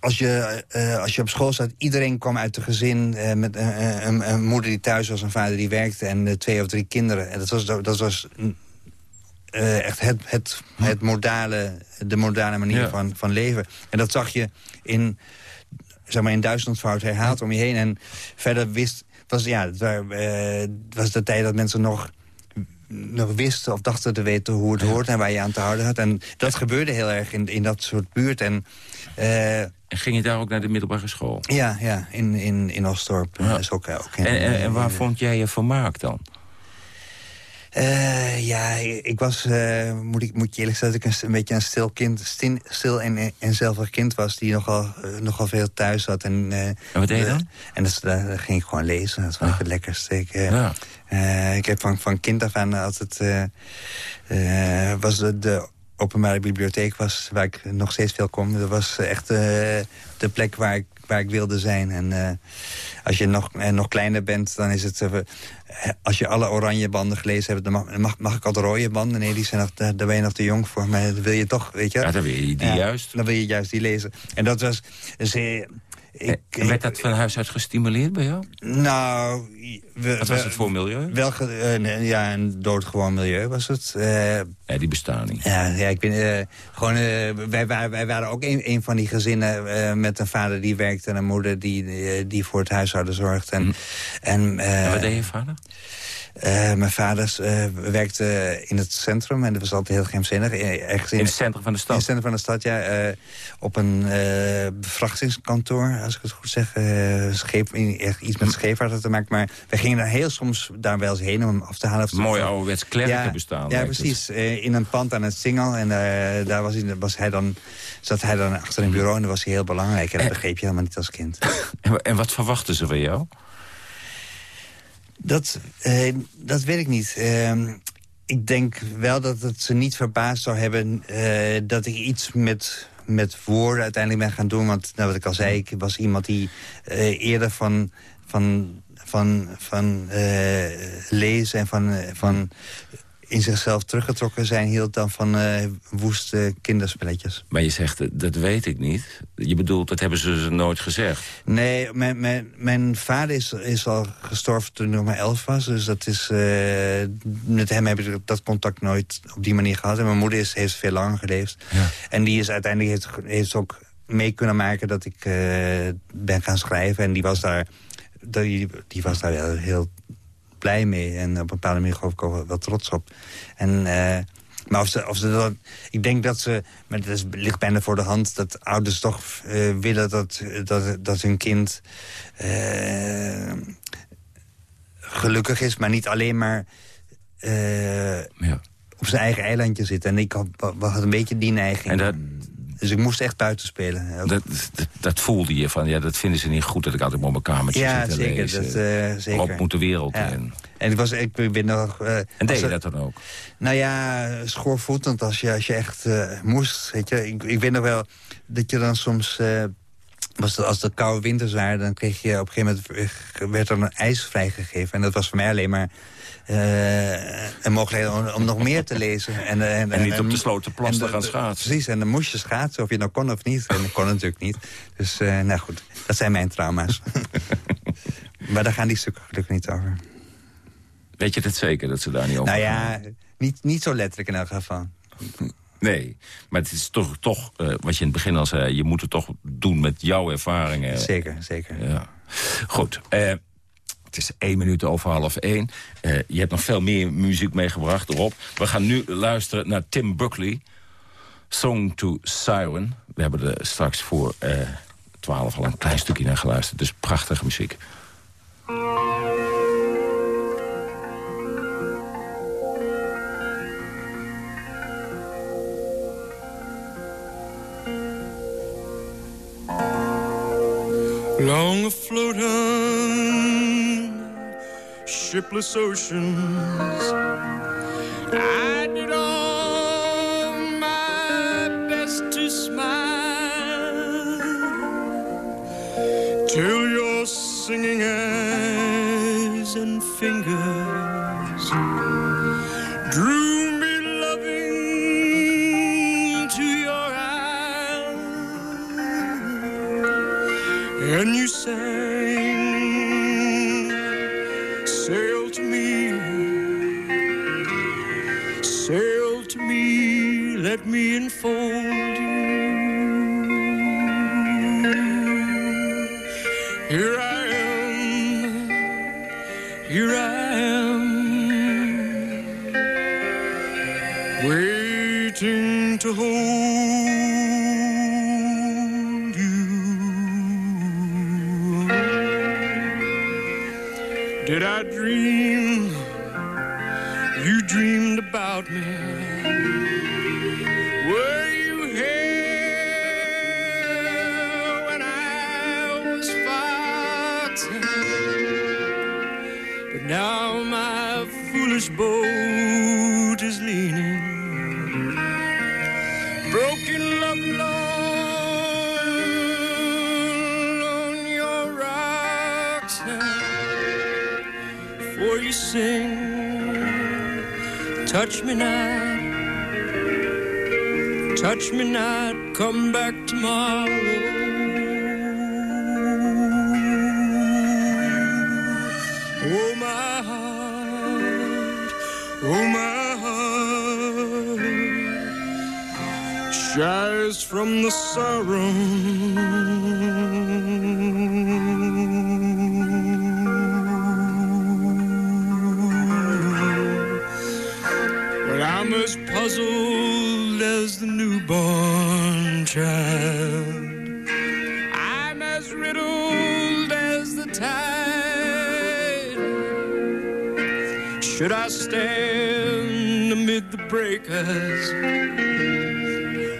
Als, je, als je op school zat, iedereen kwam uit een gezin... met een, een, een moeder die thuis was, een vader die werkte... en twee of drie kinderen. En dat was, dat was eh, echt het, het, het modale, de modale manier Ja. van, van leven. En dat zag je in, zeg maar, in duizendvoud herhaald om je heen. En verder wist... Was, ja, het, eh, was de tijd dat mensen nog nog wisten of dachten te weten hoe het hoort en waar je aan te houden had. En dat gebeurde heel erg in, in dat soort buurt. En eh, En ging je daar ook naar de middelbare school? ja, ja, in, in, in Osdorp. Ja. is ook, ook in- En, en, en waar vond jij je vermaak dan? Eh, ja, ik was, eh, moet, ik, moet je eerlijk zeggen, dat ik een, een beetje een stil kind, stil, stil en, en zelfig kind was... die nogal, eh, nogal veel thuis had. En, En wat deed je dan? en dat, ging ik gewoon lezen. Dat vond ik het lekkerste. Ik, Ja. ik heb van, van kind af aan altijd... was de, de openbare bibliotheek was, waar ik nog steeds veel kom. Dat was echt de plek waar ik, waar ik wilde zijn. En eh, als je nog, eh, nog kleiner bent, dan is het... eh, als je alle oranje banden gelezen hebt, dan mag, mag, mag ik al de rode banden? Nee, die zijn nog, daar, ben je nog te jong voor. Maar dat wil je toch, weet je? Ja, dan wil je die Ja, juist. Dan wil je juist die lezen. En dat was... Eh, ik, En werd dat van huis uit gestimuleerd bij jou? Nou... We, Wat was het voor milieu? Wel, eh, ja, een doodgewoon milieu was het. Eh, Ja, die bestaan niet. ja, ja, ik ben eh, gewoon. eh, wij, waren, wij waren ook een, een van die gezinnen eh, met een vader die werkte en een moeder die, eh, die voor het huishouden zorgt. En, en, eh, Mhm. En wat deed je vader? eh, mijn vader eh, werkte in het centrum en dat was altijd heel geheimzinnig. eh, Ergens In het centrum van de in stad? het centrum van de stad, ja. eh, op een eh, bevrachtings-kantoor, als ik het goed zeg. eh, scheep, echt iets met scheepvaart te maken. Maar we gingen daar heel soms daar wel eens heen om hem af te halen. Of Mooi ouderwets klerken bestaan. Ja, precies. Eh, in een pand aan het Singel. En eh, daar was hij, was hij dan, zat hij dan achter een bureau en dat was hij heel belangrijk. En dat Eh. begreep je helemaal niet als kind. [laughs] En, wat verwachten ze van jou? Dat, eh, dat weet ik niet. Ehm, ik denk wel dat het ze niet verbaasd zou hebben... eh, dat ik iets met, met woorden uiteindelijk ben gaan doen. Want nou, wat ik al zei, ik was iemand die eh, eerder van... van van, van eh, lezen en van, eh, van in zichzelf teruggetrokken zijn... hield dan van eh, woeste kinderspelletjes. Maar je zegt, eh, dat weet ik niet. Je bedoelt, dat hebben ze ze nooit gezegd. Nee, mijn, mijn, mijn vader is, is al gestorven toen ik nog maar elf was. Dus dat is, eh, met hem heb ik dat contact nooit op die manier gehad. En mijn moeder is, heeft veel langer geleefd. Ja. En die is uiteindelijk heeft, heeft ook mee kunnen maken dat ik eh, ben gaan schrijven. En die was daar, die, die was daar wel heel blij mee. En op een bepaalde manier geloof ik ook wel, wel trots op. En, eh, maar of ze, of ze dat, ik denk dat ze, maar het is, ligt bijna voor de hand... dat ouders toch eh, willen dat, dat, dat hun kind eh, gelukkig is... maar niet alleen maar Ja. op zijn eigen eilandje zit. En ik had, had een beetje die neiging. En dat, Dus ik moest echt buiten spelen. dat, dat, dat voelde je van, ja, dat vinden ze niet goed... dat ik altijd op mijn kamertje ja, zit te zeker. lezen. Dat, eh, zeker. Op moet de wereld Ja. in. En ik, was, ik ben nog... eh, En deed je dat dan ook? Nou ja, schoorvoetend als je, als je echt eh, moest. Weet je. Ik, ik weet nog wel dat je dan soms... was het, als het koude winters waren, dan kreeg je op een gegeven moment... werd er een ijs vrijgegeven. En dat was voor mij alleen maar eh, een mogelijkheid om, om nog meer te lezen. En, eh, En niet op de Slotenplas en te gaan schaatsen. Precies, en dan moest je schaatsen, of je nou kon of niet. En dat kon natuurlijk niet. Dus, eh, nou goed, dat zijn mijn trauma's. [laughs] maar daar gaan die stukken gelukkig niet over. Weet je het zeker, dat ze daar niet over Nou ja, niet, niet zo letterlijk in elk geval. Nee, maar het is toch, toch wat je in het begin al zei... je moet het toch doen met jouw ervaringen. Zeker, zeker. Ja. Goed, eh, het is één minuut over half één. Eh, je hebt nog veel meer muziek meegebracht erop. We gaan nu luisteren naar Tim Buckley. Song to Siren. We hebben er straks voor eh 12 al een klein stukje naar geluisterd. Dus prachtige muziek. Long afloat shipless oceans, I did all my best to smile till your singing eyes and fingers newborn child. I'm as riddled as the tide. Should I stand amid the breakers?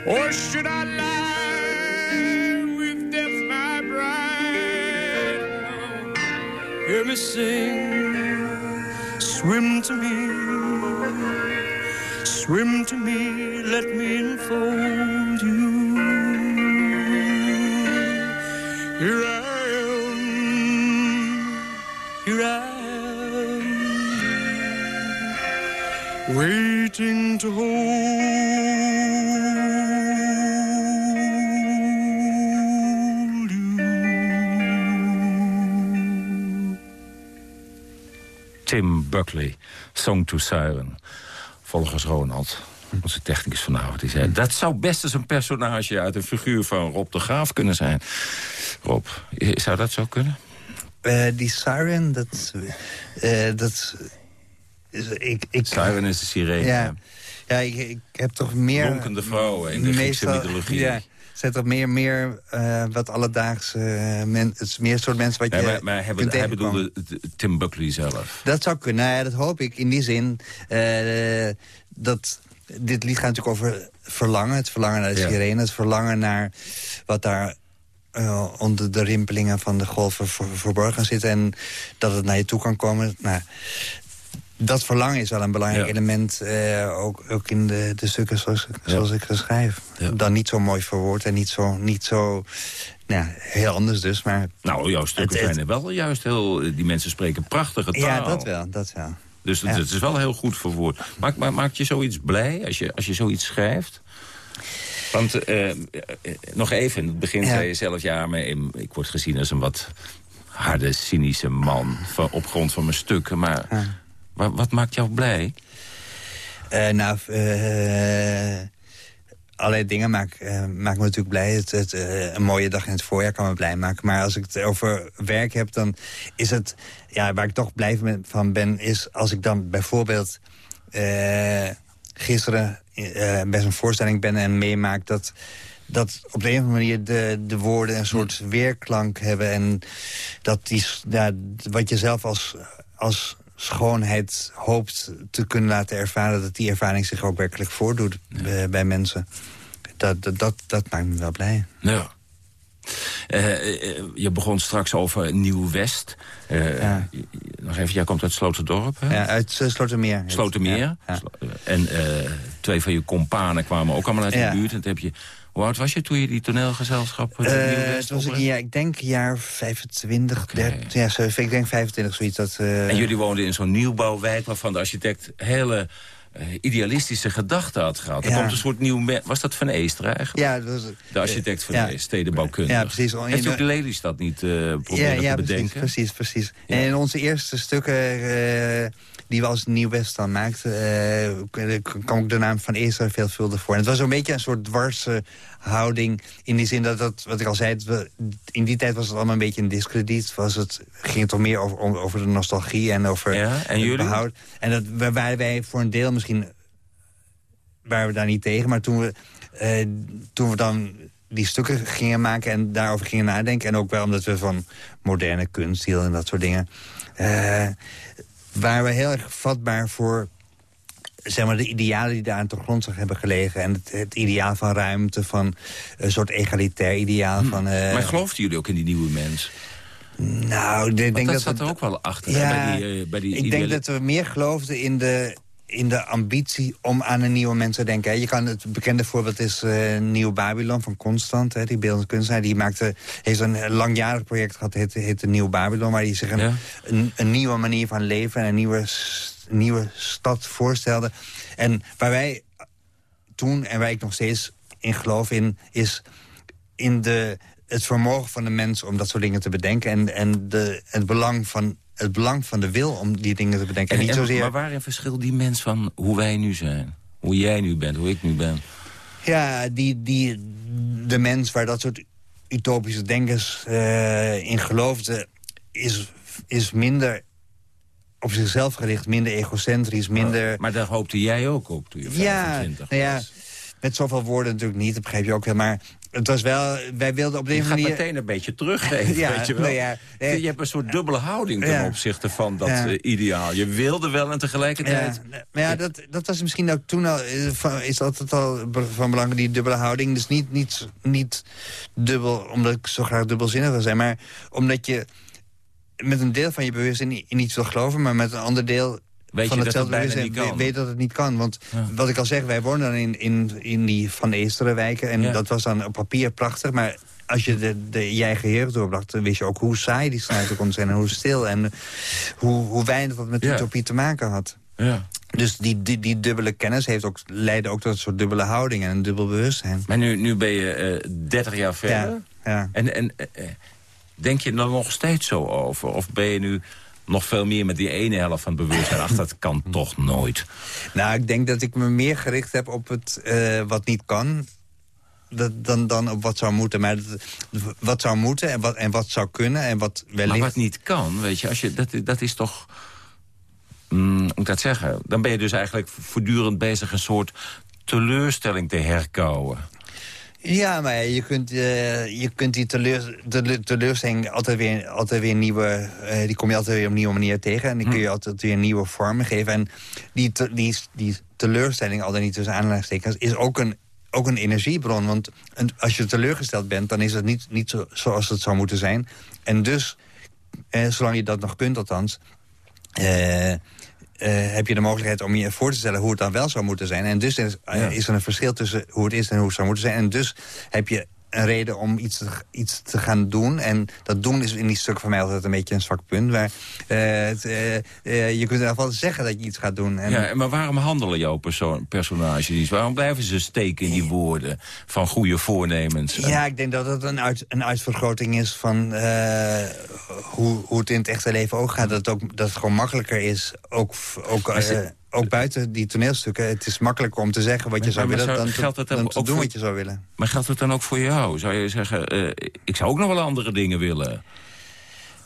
Or should I lie with death, my bride? Hear me sing, swim to me, swim to me, let me enfold you. Here I am, here I am, waiting to hold you. Tim Buckley, Song to Siren. Volgens Ronald. Onze technicus vanavond die zei... dat zou best eens een personage uit een figuur van Rob de Graaf kunnen zijn. Rob, zou dat zo kunnen? Eh, die siren, dat... eh, dat is, ik, ik, Siren is de sirene. Ja, ja ik, ik heb toch meer... Ronkende vrouwen in de Griekse mythologie. Ja, zijn toch meer, meer eh, wat alledaagse men, Het is meer soort mensen wat Nee, je maar, maar kunt hij bedoelde Tim Buckley zelf. Dat zou kunnen, nou ja, dat hoop ik. In die zin, dat dit lied gaat natuurlijk over verlangen. Het verlangen naar de Ja. sirene. Het verlangen naar wat daar eh, onder de rimpelingen van de golven ver- verborgen zit. En dat het naar je toe kan komen. Nou, dat verlangen is wel een belangrijk Ja. element. eh, ook, ook in de, de stukken zoals, ik- zoals ik ze schrijf. Dan niet zo mooi verwoord en niet zo... Niet zo nou, heel anders dus, maar... Nou, jouw stukken Het- het- zijn er wel juist heel... Die mensen spreken prachtige taal. Ja, dat wel, dat wel. Dus het is wel heel goed verwoord. Maakt, ma- maakt je zoiets blij als je, als je zoiets schrijft? Want eh, eh, eh, nog even, in het begin zei je zelf... ja, maar ik word gezien als een wat harde, cynische man... Van, op grond van mijn stukken. Maar Ja. wa- wat maakt jou blij? Eh, nou, allerlei dingen maken eh, maken me natuurlijk blij. Het, het, eh, een mooie dag in het voorjaar kan me blij maken. Maar als ik het over werk heb, dan is het... Ja, waar ik toch blij van- ben, is als ik dan bijvoorbeeld... eh, gisteren bij zo'n voorstelling ben en meemaak... dat dat op de een of andere manier de, de woorden een soort weerklank hebben. En dat die, ja, wat je zelf als, als schoonheid hoopt te kunnen laten ervaren... dat die ervaring zich ook werkelijk voordoet bij, bij mensen. Dat, dat, dat, dat maakt me wel blij. Ja. Eh, eh, je begon straks over Nieuw-West. Eh, Ja. Nog even, jij komt uit Sloterdorp, hè? Ja, uit Slotermeer. Slotermeer. Ja, En twee van je companen kwamen ook allemaal uit de buurt. En toen heb je, hoe oud was je toen je die toneelgezelschap... eh, Eh, het was ik, ja, ik denk jaar 25, 30, ja, zo, ik denk 25, zoiets. Dat, eh, En jullie woonden in zo'n nieuwbouwwijk waarvan de architect hele eh, idealistische gedachten had gehad. Er Ja. komt een soort nieuw... Was dat Van Eester eigenlijk? ja, dat was, De architect van ja. de stedenbouwkunde. Ja, precies. Heeft ook de Lelystad niet eh proberen ja, ja, te precies, bedenken? precies, precies. Ja. En in onze eerste stukken die we als Nieuw-West dan maakten... eh, kwam ook de naam van Eester veelvuldig voor. En het was een beetje een soort dwarse houding... in die zin dat, dat wat ik al zei... in die tijd was het allemaal een beetje een discrediet. Was het, ging het toch meer over, over de nostalgie en over Ja, en jullie? behoud. En dat waar- waren wij voor een deel misschien... waren we daar niet tegen, maar toen we, eh, toen we dan die stukken gingen maken en daarover gingen nadenken... en ook wel omdat we van moderne kunst hielden en dat soort dingen... eh, waren we heel erg vatbaar voor zeg maar, de idealen die daar aan de grondslag hebben gelegen. En het, het ideaal van ruimte, van een soort egalitair ideaal. Van, eh, Hm. Maar geloofden jullie ook in die nieuwe mens? nou, ik denk dat dat zat er ook wel achter, Ja, bij die, eh, bij die ik denk dat we meer geloofden in de, in de ambitie om aan een nieuwe mens te denken. hè. Je kan, het bekende voorbeeld is eh, Nieuw Babylon van Constant, hè, die beeldend kunstenaar. Die maakte, heeft een langjarig project gehad, heet, heet Nieuw Babylon... waar hij zich een, Ja. een, een nieuwe manier van leven en een nieuwe, nieuwe stad voorstelde. En waar wij toen, en waar ik nog steeds in geloof in... is in de, het vermogen van de mens om dat soort dingen te bedenken... en, en de, het, belang van, het belang van de wil om die dingen te bedenken. En, En- niet zozeer... Maar waarin verschilt die mens van hoe wij nu zijn? Hoe jij nu bent, hoe ik nu ben? Ja, die, die, de mens waar dat soort utopische denkers eh, in geloofden... Is, is minder op zichzelf gericht, minder egocentrisch, minder... Maar daar hoopte jij ook op toen je Ja, 25 nou ja, was. met zoveel woorden natuurlijk niet, dat begrijp je ook wel. Maar het was wel, wij wilden op Je deze gaat manier... meteen een beetje teruggeven, [laughs] Ja, weet je wel. nou ja, nee. je hebt een soort dubbele houding ten Ja. opzichte van dat eh, ideaal. Je wilde wel en tegelijkertijd... Ja, maar ja, dat, dat was misschien ook toen al... eh, is altijd al van belang, die dubbele houding. Dus niet, niet, niet dubbel, omdat ik zo graag dubbelzinnig wil zijn... maar omdat je met een deel van je bewustzijn in iets wil geloven... maar met een ander deel Weet van je dat het bijna niet kan? we- weet dat het niet kan. Want Ja. wat ik al zeg, wij wonen dan in, in, in die Van Eesteren wijken... en Ja. dat was dan op papier prachtig, maar... Als je de, de, je eigen jeugd doorbracht, dan wist je ook hoe saai die straten kon zijn... en hoe stil en hoe, hoe weinig dat met utopie te maken had. Ja. Dus die, die, die dubbele kennis heeft ook, leidde ook tot een soort dubbele houding en een dubbel bewustzijn. Maar nu, nu ben je eh 30 jaar verder. Ja, ja. En, en eh, eh, denk je er nog steeds zo over? Of ben je nu nog veel meer met die ene helft van het bewustzijn. Ach, dat kan toch nooit. Nou, ik denk dat ik me meer gericht heb op het eh, wat niet kan... dat- dan, dan op wat zou moeten. Maar dat- wat zou moeten en wat, en wat zou kunnen en wat wellicht... Maar wat niet kan, weet je, als je dat, dat is toch... Mm, hoe moet ik dat zeggen? Dan ben je dus eigenlijk voortdurend bezig... een soort teleurstelling te herkouwen. Ja, maar je kunt, eh, je kunt die teleur, teleurstelling altijd weer, altijd weer nieuwe... eh, die kom je altijd weer op een nieuwe manier tegen. En die kun je altijd weer nieuwe vormen geven. En die, te- die, die teleurstelling, al dan niet tussen aanhalingstekens... is ook een, ook een energiebron. Want als je teleurgesteld bent, dan is het niet, niet zo, zoals het zou moeten zijn. En dus, eh, zolang je dat nog kunt althans... eh, heb je de mogelijkheid om je voor te stellen hoe het dan wel zou moeten zijn. En dus is, eh, Ja. is er een verschil tussen hoe het is en hoe het zou moeten zijn. En dus heb je een reden om iets te, iets te gaan doen. En dat doen is in die stuk van mij altijd een beetje een zwak punt. Maar eh, het, eh, eh, je kunt in ieder geval zeggen dat je iets gaat doen. En, Ja, maar waarom handelen jouw persoon, personages niet? Waarom blijven ze steken in die woorden van goede voornemens? Ja, ik denk dat het een, uit, een uitvergroting is van hoe, hoe het in het echte leven ook gaat. Dat het, ook, dat het gewoon makkelijker is, ook, ook, ook buiten die toneelstukken. Het is makkelijker om te zeggen wat je Maar- zou maar willen... zou- dan geldt dan dan te ook doen voor- wat je zou willen. Maar geldt het dan ook voor jou? Zou je zeggen, eh, ik zou ook nog wel andere dingen willen?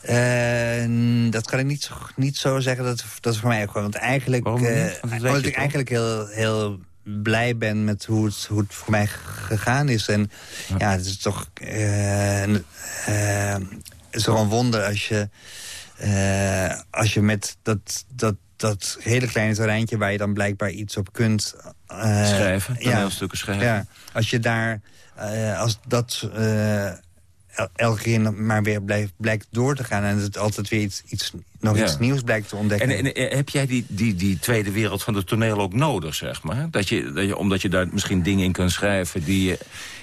Eh, dat kan ik niet zo, niet zo zeggen. Dat, dat is voor mij ook gewoon. Want eigenlijk, Waarom eh, omdat ik eigenlijk heel, heel blij ben met hoe het, hoe het voor mij gegaan is. En ja, het is toch... het is toch een wonder als je, als je met dat, dat, dat hele kleine terreintje... waar je dan blijkbaar iets op kunt... eh, Schrijven, ja. toneelstukken schrijven. Ja, als je daar, eh, als dat eh, el- elke keer maar weer blijft, blijkt door te gaan... en het altijd weer iets, iets, nog Ja. iets nieuws blijkt te ontdekken. En, en heb jij die, die, die tweede wereld van het toneel ook nodig, zeg maar? Dat je, dat je, omdat je daar misschien dingen in kunt schrijven... die je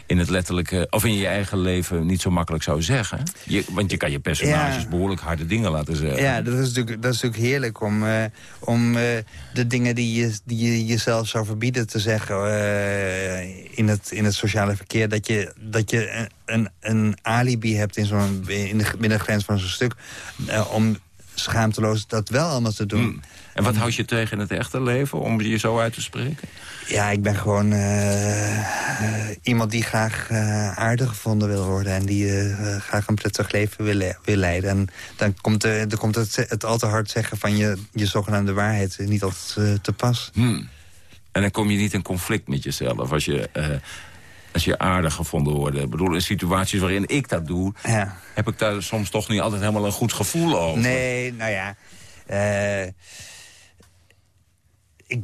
in het letterlijke, of in je eigen leven niet zo makkelijk zou zeggen. Je, want je kan je personages Ja. behoorlijk harde dingen laten zeggen. ja, dat is natuurlijk, dat is natuurlijk heerlijk om, eh, om eh, de dingen die je, die je jezelf zou verbieden te zeggen eh, in, het, in het sociale verkeer. Dat je, dat je een, een, alibi hebt in zo'n in de, binnen de grens van zo'n stuk. om schaamteloos dat wel allemaal te doen. Hmm. En wat houd je tegen in het echte leven om je zo uit te spreken? Ja, ik ben gewoon eh, eh, iemand die graag eh, aardig gevonden wil worden... en die graag een prettig leven wil, le- wil leiden. En dan komt, eh, dan komt het, het al te hard zeggen van je, je zogenaamde waarheid... niet altijd te pas. Hmm. En dan kom je niet in conflict met jezelf als je, als je aardig gevonden wordt. Ik bedoel, in situaties waarin ik dat doe... Ja. heb ik daar soms toch niet altijd helemaal een goed gevoel over. Nee, nou ja... eh, ik,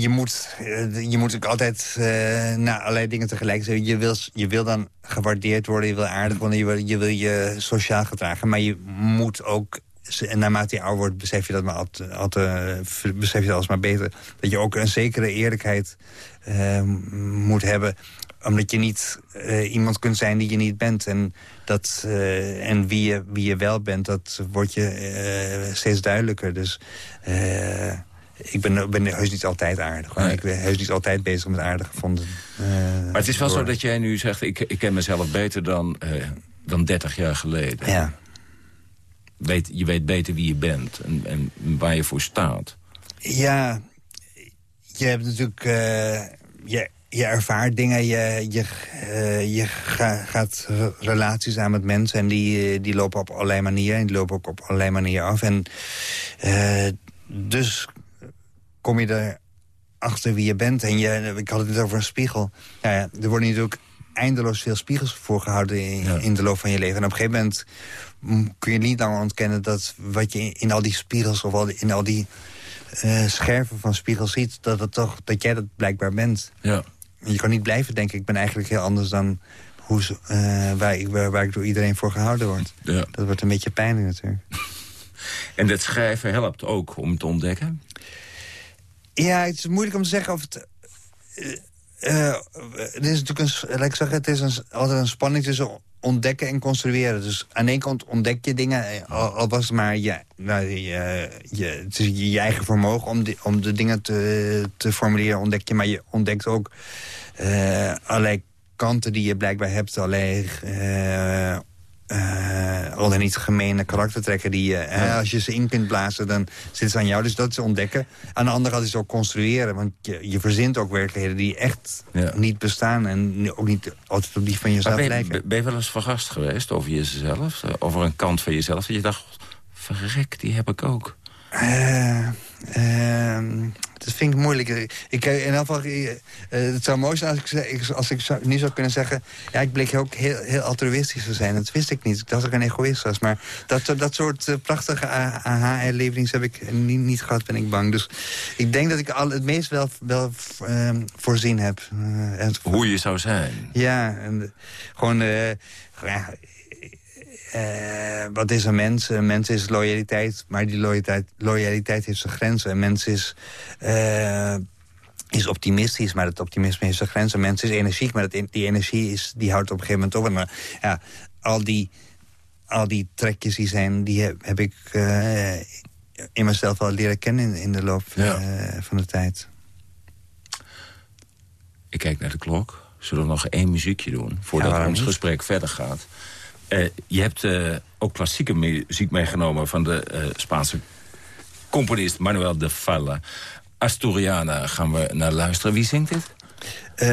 je moet, eh, je moet ook altijd eh naar allerlei dingen tegelijk zeggen. Je wil, je wil dan gewaardeerd worden, je wil aardig worden... je wil je, wil je sociaal gedragen, maar je moet ook... En naarmate je ouder wordt, besef je dat maar altijd, altijd, besef je dat alsmaar beter. Dat je ook een zekere eerlijkheid moet hebben omdat je niet eh, iemand kunt zijn die je niet bent. En, dat, eh, en wie, je, wie je wel bent, dat wordt je eh, steeds duidelijker. Dus ik ben, ben heus niet altijd aardig. Nee. Ik ben heus niet altijd bezig met aardig gevonden. Maar het is wel zo dat jij nu zegt... ik, ik ken mezelf beter dan, dan 30 jaar geleden. Ja. Weet, je weet beter wie je bent en, en waar je voor staat. Ja, je hebt natuurlijk... je, je ervaart dingen, je, je, eh, je ga- gaat re- relaties aan met mensen... en die, eh, die lopen op allerlei manieren en die lopen ook op allerlei manieren af. En eh, dus kom je er achter wie je bent. En je, ik had het net over een spiegel. Nou ja, er worden natuurlijk eindeloos veel spiegels voorgehouden in, Ja. in de loop van je leven. En op een gegeven moment mm, kun je niet langer ontkennen... dat wat je in, al die spiegels of al die- in al die eh, scherven van spiegels ziet... Dat, het toch, dat jij dat blijkbaar bent. Ja. Je kan niet blijven denken, ik ben eigenlijk heel anders dan... Hoe, eh, waar, ik, waar, waar ik door iedereen voor gehouden word. ja. Dat wordt een beetje pijnlijk natuurlijk. [laughs] En dat schrijven helpt ook om te ontdekken? Ja, het is moeilijk om te zeggen of het... eh, het is natuurlijk een, laat ik zeggen, het is een, altijd een spanning tussen ontdekken en construeren. Dus aan de ene kant ontdek je dingen, eh, al, was het maar je, nou, je, je, het je, eigen vermogen om, die, om de dingen te, te formuleren, ontdek je. Maar je ontdekt ook eh, allerlei kanten die je blijkbaar hebt, allerlei, eh, eh, al dan niet gemene karaktertrekken die je... als je ze in kunt blazen, dan zit ze aan jou. Dus dat is ontdekken. Aan de andere kant is het ook construeren. Want je, je verzint ook werkelijkheden die echt Ja. niet bestaan... en ook niet altijd op die van jezelf ben, je, lijken. ben je wel eens verrast geweest over jezelf? Over een kant van jezelf? Dat je dacht, verrek, die heb ik ook. Eh, ehm, dat vind ik moeilijk. Ik, eh, in ieder geval, eh, eh, het zou mooi zijn als ik, als ik zou, nu zou kunnen zeggen... ja, ik bleek ook heel, heel altruïstisch te zijn. Dat wist ik niet. Ik dacht dat ik een egoïst was. Maar dat, dat soort eh, prachtige aha-erlevings heb ik niet, niet gehad, ben ik bang. Dus ik denk dat ik al, het meest wel, wel ehm, voorzien heb. Eh, Hoe je zou zijn. ja, en, eh, gewoon... eh, ja, eh, wat is een mens? Een mens is loyaliteit, maar die loyaliteit, loyaliteit heeft zijn grenzen. Een mens is, eh, is optimistisch, maar dat optimisme heeft zijn grenzen. Een mens is energiek, maar dat, die energie is, die houdt op een gegeven moment op. En, dan, ja, al, die, al die trekjes die zijn, die heb, heb ik eh, in mezelf al leren kennen in, in de loop Ja. eh, van de tijd. Ik kijk naar de klok. Zullen we nog één muziekje doen voordat ons niet? gesprek verder gaat? Eh, je hebt eh, ook klassieke muziek meegenomen van de eh, Spaanse componist Manuel de Falla. Asturiana gaan we naar luisteren. Wie zingt dit?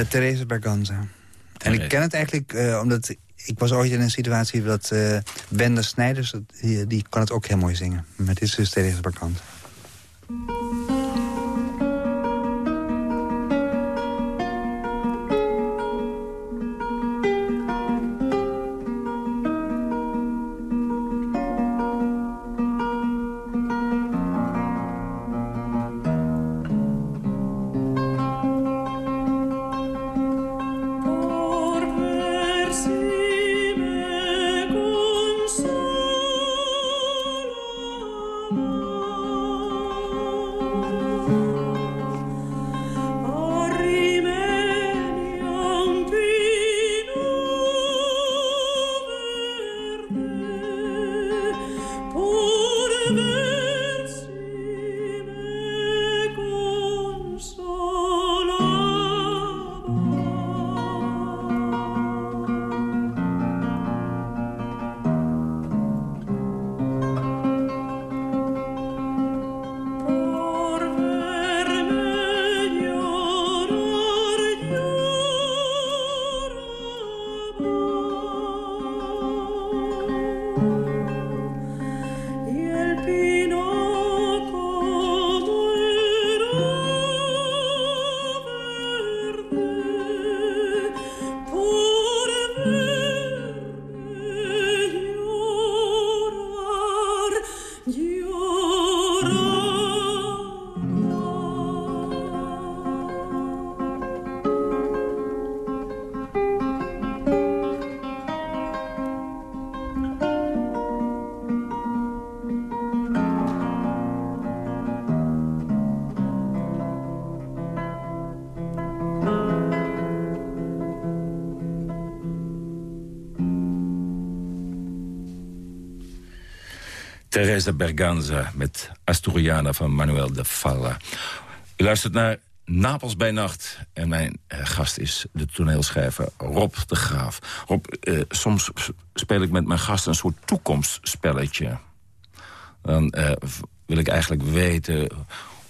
Therese Berganza. En ik ken het eigenlijk omdat ik was ooit in een situatie dat eh Wende Snijders, die, die kan het ook heel mooi zingen. Maar dit is dus Therese Berganza. Teresa Berganza met Asturiana van Manuel de Falla. U luistert naar Napels bij Nacht. En mijn eh, gast is de toneelschrijver Rob de Graaf. Rob, eh, soms speel ik met mijn gast een soort toekomstspelletje. Dan eh, wil ik eigenlijk weten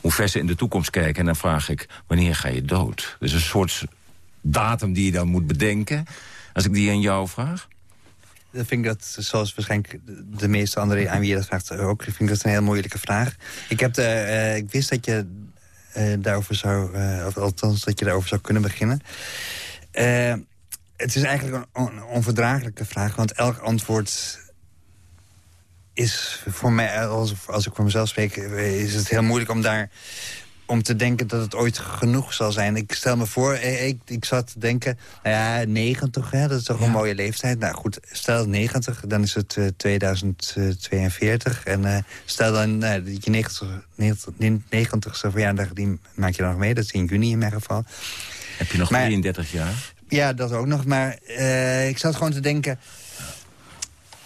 hoe ver ze in de toekomst kijken. En dan vraag ik, wanneer ga je dood? Dus een soort datum die je dan moet bedenken. Als ik die aan jou vraag. Dat vind dat, zoals waarschijnlijk de meeste anderen aan wie je dat vraagt ook... vind ik dat een heel moeilijke vraag. Ik, heb eh, ik wist dat je eh, daarover zou... eh, of althans dat je daarover zou kunnen beginnen. Het is eigenlijk een on- onverdraaglijke vraag... want elk antwoord is voor mij... als, als ik voor mezelf spreek, is het heel moeilijk om daar om te denken dat het ooit genoeg zal zijn. Ik stel me voor, eh, ik, ik zat te denken... Nou ja, 90, hè, dat is toch een mooie leeftijd. Nou goed, stel 90, dan is het eh, 2042. En eh, stel dan eh, dat je 90, 90, 90ste verjaardag, die maak je dan nog mee. Dat is in juni in mijn geval. Heb je nog Maar- 33 jaar? Ja, dat ook nog. Maar eh, ik zat gewoon te denken...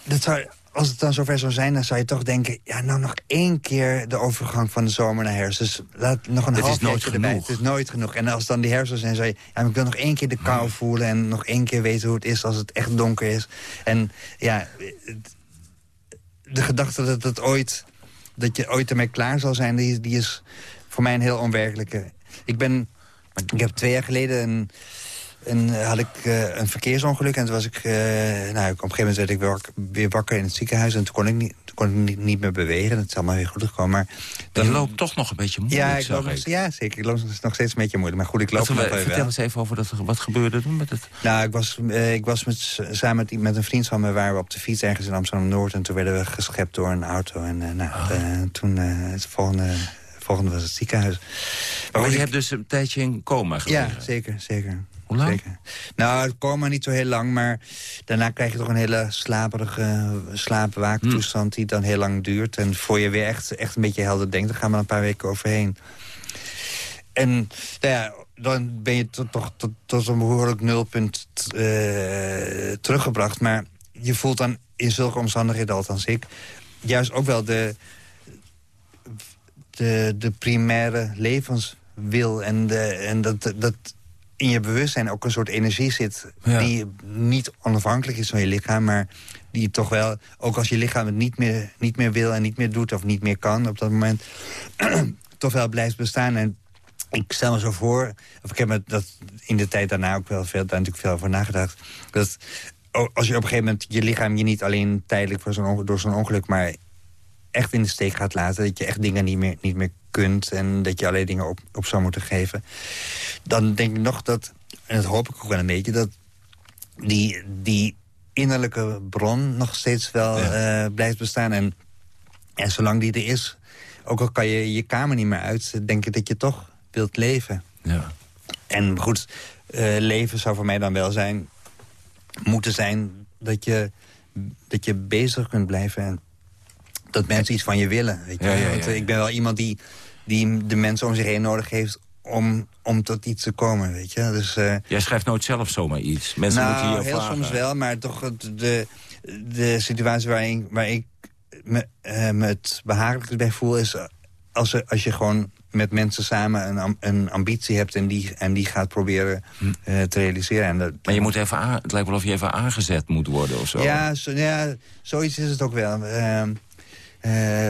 Dat zou, als het dan zover zou zijn, dan zou je toch denken... ja, nou nog één keer de overgang van de zomer naar herfst. Dus laat nog een Het half jaartje erbij. genoeg. Het is nooit genoeg. En als dan die herfst zou zijn, zou je... ja, maar ik wil nog één keer de kou voelen... en nog één keer weten hoe het is als het echt donker is. En ja, de gedachte dat, het ooit, dat je ooit ermee klaar zal zijn... die, die is voor mij een heel onwerkelijke. Ik ben... Ik heb twee jaar geleden een, een, had ik eh, een verkeersongeluk. En toen was ik... eh, nou, op een gegeven moment werd ik weer, wak- weer wakker in het ziekenhuis. En toen kon ik niet, toen kon ik niet, niet meer bewegen. Het is allemaal weer goed gekomen. Maar Dan loopt toch nog een beetje moeilijk, ja, ik loop nog, ja, zeker. Ik loop nog steeds een beetje moeilijk. Maar goed, ik loop nog wel vertel wel. eens even over dat, wat gebeurde toen met het... Nou, ik was, eh, ik was met, samen met, met een vriend van me... waren we op de fiets ergens in Amsterdam-Noord... en toen werden we geschept door een auto. En eh, nou, Ah. eh, toen, eh, het volgende, volgende was het ziekenhuis. Maar je ik- hebt dus een tijdje in coma gelegen. Ja, zeker, zeker. Nou, het coma niet zo heel lang, maar daarna krijg je toch een hele slaperige slaapwaaktoestand... die dan heel lang duurt. En voor je weer echt, echt een beetje helder denkt, dan gaan we een paar weken overheen. En nou dan ben je toch tot, tot behoorlijk nulpunt eh, teruggebracht. Maar je voelt dan in zulke omstandigheden, althans ik... juist ook wel de, de, de primaire levenswil. En, de, en dat, dat in je bewustzijn ook een soort energie zit... Ja. die niet onafhankelijk is van je lichaam... maar die toch wel, ook als je lichaam het niet meer, niet meer wil en niet meer doet... of niet meer kan op dat moment, [clears throat] toch wel blijft bestaan. En ik stel me zo voor, of ik heb me dat in de tijd daarna ook wel veel, daar natuurlijk veel over nagedacht... dat als je op een gegeven moment je lichaam je niet alleen tijdelijk voor zo'n door zo'n ongeluk... maar echt in de steek gaat laten, dat je echt dingen niet meer, niet meer kunt... en dat je alleen dingen op, op zou moeten geven... dan denk ik nog dat, en dat hoop ik ook wel een beetje... dat die, die innerlijke bron nog steeds wel eh, blijft bestaan. En, en zolang die er is, ook al kan je je kamer niet meer uit... denk ik dat je toch wilt leven. Ja. En goed, eh, leven zou voor mij dan wel zijn... moeten zijn dat je, dat je bezig kunt blijven... en dat mensen iets van je willen. Weet je? Ja, ja, ja, Want, eh, ik ben wel iemand die, die de mensen om zich heen nodig heeft... om, om tot iets te komen, weet je. Dus, eh, Jij schrijft nooit zelf zomaar iets. Mensen nou, moeten je heel vragen. soms wel, maar toch het- de, de situatie waarin, waar ik me, eh, me het behagelijkst bij voel... is als, er- als je gewoon met mensen samen een, een ambitie hebt... en die, en die gaat proberen eh, te realiseren. En dat, Hm. Maar je moet even aan, het lijkt wel of je even aangezet moet worden of zo. ja, zo, ja, zoiets is het ook wel. Eh,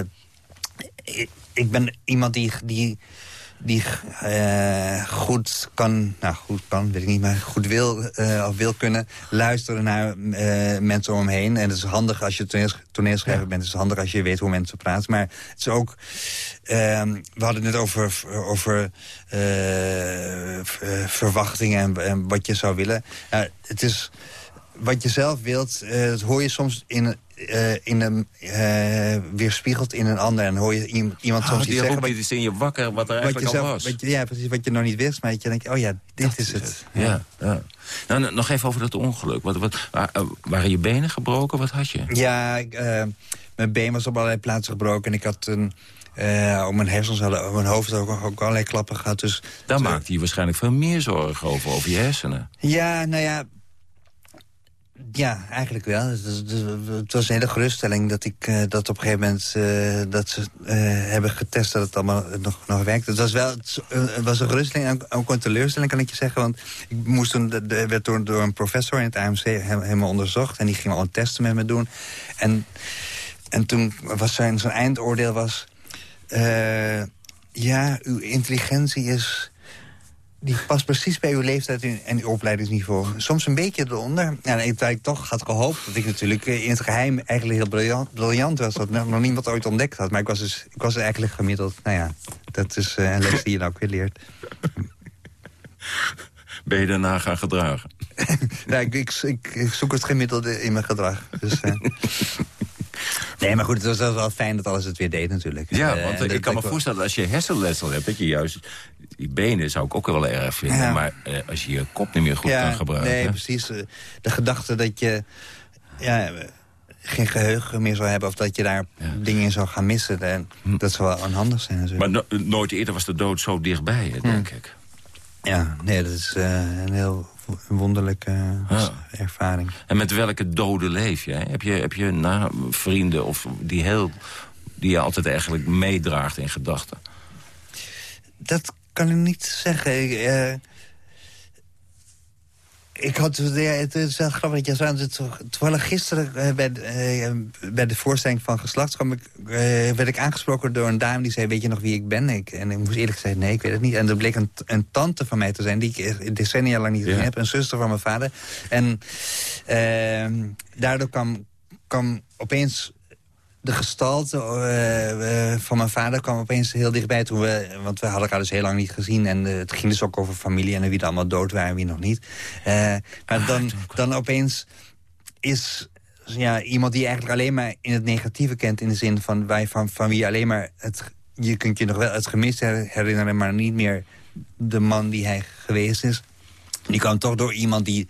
ik, ik ben iemand die, die, die eh, goed kan, nou goed kan, weet ik niet, maar goed wil eh, of wil kunnen luisteren naar mensen om hem heen. En het is handig als je toneels, toneelschrijver bent. Het is handig als je weet hoe mensen praten. Maar het is ook, ehm, we hadden het net over, over verwachtingen en, en wat je zou willen. Nou, het is wat je zelf wilt, eh, dat hoor je soms in, eh, in een, eh, weerspiegeld in een ander. En hoor je iem- iemand Oh, soms iets zeggen... roept iets in je wakker wat er wat eigenlijk al zelf, was. wat je, ja, precies, wat je nog niet wist. Maar je denkt, oh ja, dit is het. Ja, ja. Nou, nou, nog even over dat ongeluk. Wat, wat, wa- waren je benen gebroken? Wat had je? Ja, ik, mijn been was op allerlei plaatsen gebroken. En ik had een... eh op mijn hersens hadden, op mijn hoofd ook, ook allerlei klappen gehad. Dus, Daar dus, maakte je waarschijnlijk veel meer zorgen over, over je hersenen. Ja, nou ja... Ja, eigenlijk wel. Het, was- het was een hele geruststelling dat ik eh, dat op een gegeven moment eh, dat ze eh, hebben getest dat het allemaal nog, nog werkt. Het was wel het, was een geruststelling en ook een teleurstelling kan ik je zeggen. Want ik moest toen, werd door, door een professor in het AMC he- helemaal onderzocht en die ging al een testen met me doen. En, en toen was zijn, zijn eindoordeel was... ja, uw intelligentie is die past precies bij uw leeftijd en en uw opleidingsniveau. Soms een beetje eronder. En ik toch had gehoopt dat ik natuurlijk eh, in het geheim eigenlijk heel briljant, briljant was. Dat nog niemand ooit ontdekt had. Maar ik was, dus, ik was eigenlijk gemiddeld. Nou ja, dat is eh, een les die je dan ook weer leert. [laughs] Ben je daarna gaan gedragen? [laughs] Ja, ik, ik, ik, ik zoek het gemiddelde in mijn gedrag. Dus, eh. [laughs] Nee, maar goed, het was wel fijn dat alles het weer deed natuurlijk. Ja, want ik kan me dat- voorstellen als je hersenletsel hebt... dat je juist... Die benen zou ik ook wel erg vinden. Ja. Maar eh, als je je kop niet meer goed kan gebruiken... Nee, precies. Eh, De gedachte dat je ja, geen geheugen meer zou hebben... of dat je daar dingen in zou gaan missen... En dat zou wel onhandig zijn natuurlijk. Maar no- nooit eerder was de dood zo dichtbij, hè, denk ik. Ja, nee, dat is eh, een heel wonderlijke Ja. ervaring. En met welke doden leef je? Heb je, heb je na, vrienden of die, heel, die je altijd eigenlijk meedraagt in gedachten? Dat kan ik niet zeggen. Ik, eh, ik had, ja, het is wel grappig dat je zo het- Toevallig gisteren eh, bij, de- eh, bij de voorstelling van Geslacht... kwam ik, werd ik aangesproken door een dame die zei... weet je nog wie ik ben? Ik, en ik moest eerlijk zeggen, nee, ik weet het niet. En dat bleek een, een tante van mij te zijn... die ik decennia lang niet gezien Ja. heb. Een zuster van mijn vader. En ehm, daardoor kwam, kwam opeens de gestalte eh, van mijn vader kwam opeens heel dichtbij. Toen we, want we hadden elkaar dus heel lang niet gezien. En eh, het ging dus ook over familie en wie er allemaal dood waren en wie nog niet. Eh, maar dan, dan opeens is ja, iemand die je eigenlijk alleen maar in het negatieve kent... in de zin van, wij, van, van wie alleen maar... Het, je kunt je nog wel het gemis her- herinneren... maar niet meer de man die hij geweest is. Die kwam toch door iemand die,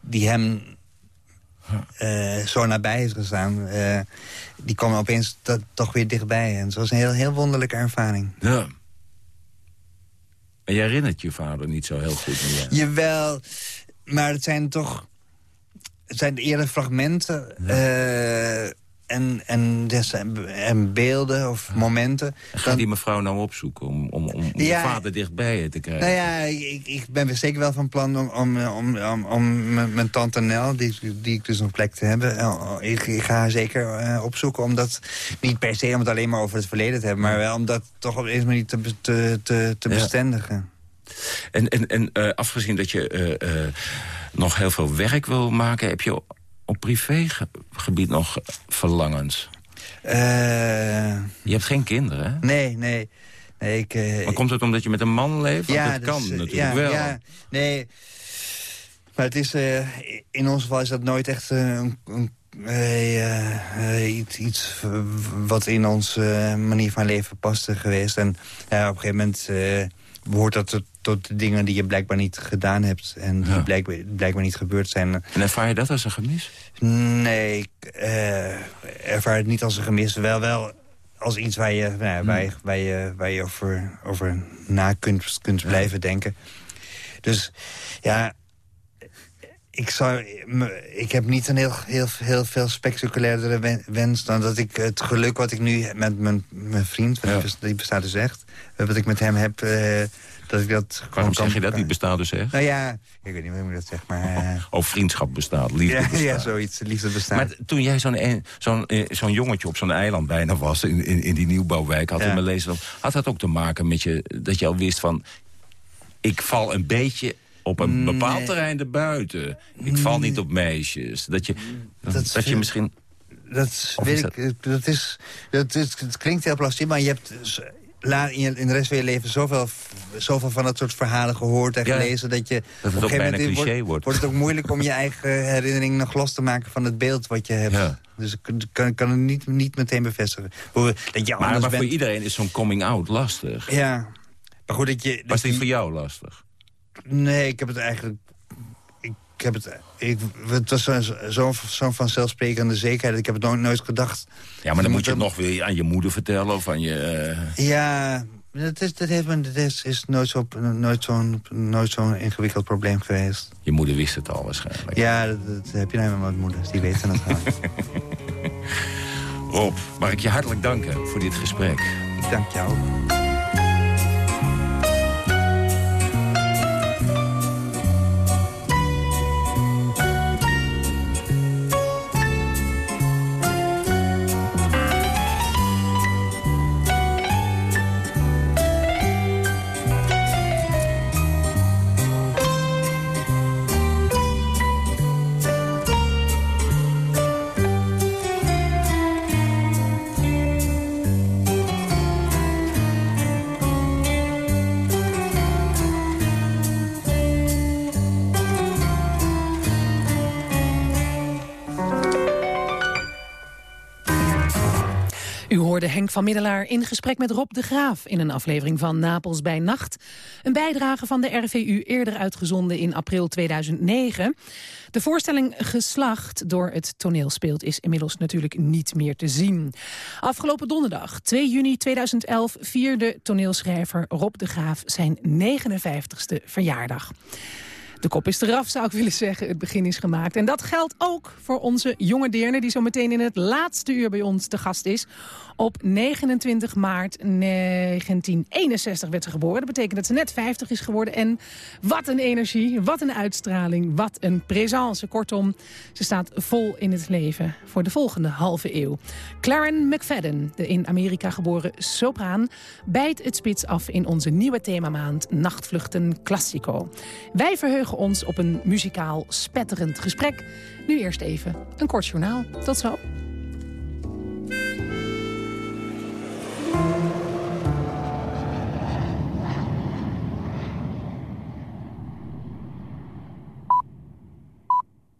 die hem eh, zo nabij is gestaan. eh, die kwam opeens to- toch weer dichtbij. En het was een heel, heel wonderlijke ervaring. Ja. En jij herinnert je vader niet zo heel goed meer. Jawel, maar het zijn toch... Het zijn eerder fragmenten eh, en, en, en beelden of momenten. En ga Dan- die mevrouw nou opzoeken om, om, om Ja. vader dichtbij je te krijgen? Nou ja, ik, ik ben weer zeker wel van plan om, om, om, om, om mijn- tante Nel, die, die ik dus nog plek te hebben... eh, ik, ik ga haar zeker eh, opzoeken, omdat niet per se om het alleen maar over het verleden te hebben... maar wel om dat toch op een manier te, te, te, Ja. bestendigen. En, en, en eh, afgezien dat je nog heel veel werk wil maken... heb je op privégebied nog verlangens? Eh, Je hebt geen kinderen, hè? nee, nee. nee ik, eh, Maar komt het omdat je met een man leeft? Want dat dus, kan eh, natuurlijk ja, wel. Ja, nee. Maar het is, in ons geval is dat nooit echt een, een, iets, iets wat in onze manier van leven paste geweest. En ja, op een gegeven moment behoort dat tot, dingen die je blijkbaar niet gedaan hebt. En die Ja. blijkbaar, blijkbaar niet gebeurd zijn. En ervaar je dat als een gemis? Nee, ik eh, ervaar het niet als een gemis. Wel, wel als iets waar je, nou ja, waar je, waar je, waar je over, over na kunt, kunt blijven denken. Dus ja, ik, zou, ik heb niet een heel, heel, heel veel spectaculairdere wen- wens... dan dat ik het geluk wat ik nu met mijn, mijn vriend, Ja. die bestaat dus echt... wat ik met hem heb, eh, dat ik dat Waarom zeg je dat? Die bestaat dus echt? Nou ja, ik weet niet hoe ik dat zeg, maar... eh, Oh, vriendschap bestaat, liefde ja, [laughs] bestaat. ja, zoiets, liefde bestaat. Maar toen jij zo'n zo'n eh, zo'n jongetje op zo'n eiland bijna was... in, in, in die nieuwbouwwijk, had Ja. in mijn lezen... had dat ook te maken met je, dat je al wist van... ik val een beetje op een bepaald Nee. terrein erbuiten. Ik val niet op meisjes. Dat je, dat, Dat je veel- misschien... Dat weet is ik. Dat is, dat is, het klinkt heel plastiek, maar je hebt la- in, de rest van je leven zoveel, zoveel van dat soort verhalen gehoord en Ja, gelezen... dat je het op een gegeven moment cliché wordt. wordt het ook moeilijk om je eigen herinnering nog los te maken van het beeld wat je hebt. Ja. Dus ik kan- kan, het niet, niet meteen bevestigen. Hoe, dat je Maar, voor iedereen is zo'n coming-out lastig. Ja, maar goed dat je... dat Was die voor jou lastig? Nee, ik heb het eigenlijk... Ik heb het... Ik, het was zo'n zo, zo vanzelfsprekende zekerheid. Ik heb het nooit, nooit gedacht. Ja, maar dan moet je het nog weer aan je moeder vertellen... of aan je... eh, Ja, dat is, dat heeft me, dat is, is nooit zo'n nooit zo'n nooit zo'n ingewikkeld probleem geweest. je moeder wist het al waarschijnlijk. Ja, dat, dat heb je nou met mijn moeders. Die weten het gewoon. [laughs] Rob, mag ik je hartelijk danken voor dit gesprek. Ik dank jou. Henk van Middelaar in gesprek met Rob de Graaf... in een aflevering van Napels bij Nacht. Een bijdrage van de RVU eerder uitgezonden in april 2009. De voorstelling Geslacht door het toneelspeelt is inmiddels natuurlijk niet meer te zien. Afgelopen donderdag, 2 juni 2011, vierde toneelschrijver Rob de Graaf zijn 59ste verjaardag. De kop is eraf, zou ik willen zeggen. Het begin is gemaakt. En dat geldt ook voor onze jonge deerne... die zo meteen in het laatste uur bij ons te gast is. Op 29 maart 1961 werd ze geboren. Dat betekent dat ze net 50 is geworden. En wat een energie, wat een uitstraling, wat een présence. Kortom, ze staat vol in het leven voor de volgende halve eeuw. Claren McFadden, de in Amerika geboren sopraan... bijt het spits af in onze nieuwe themamaand Nachtvluchten Classico. Wij verheugen ons op een muzikaal spetterend gesprek. Nu eerst even een kort journaal. Tot zo.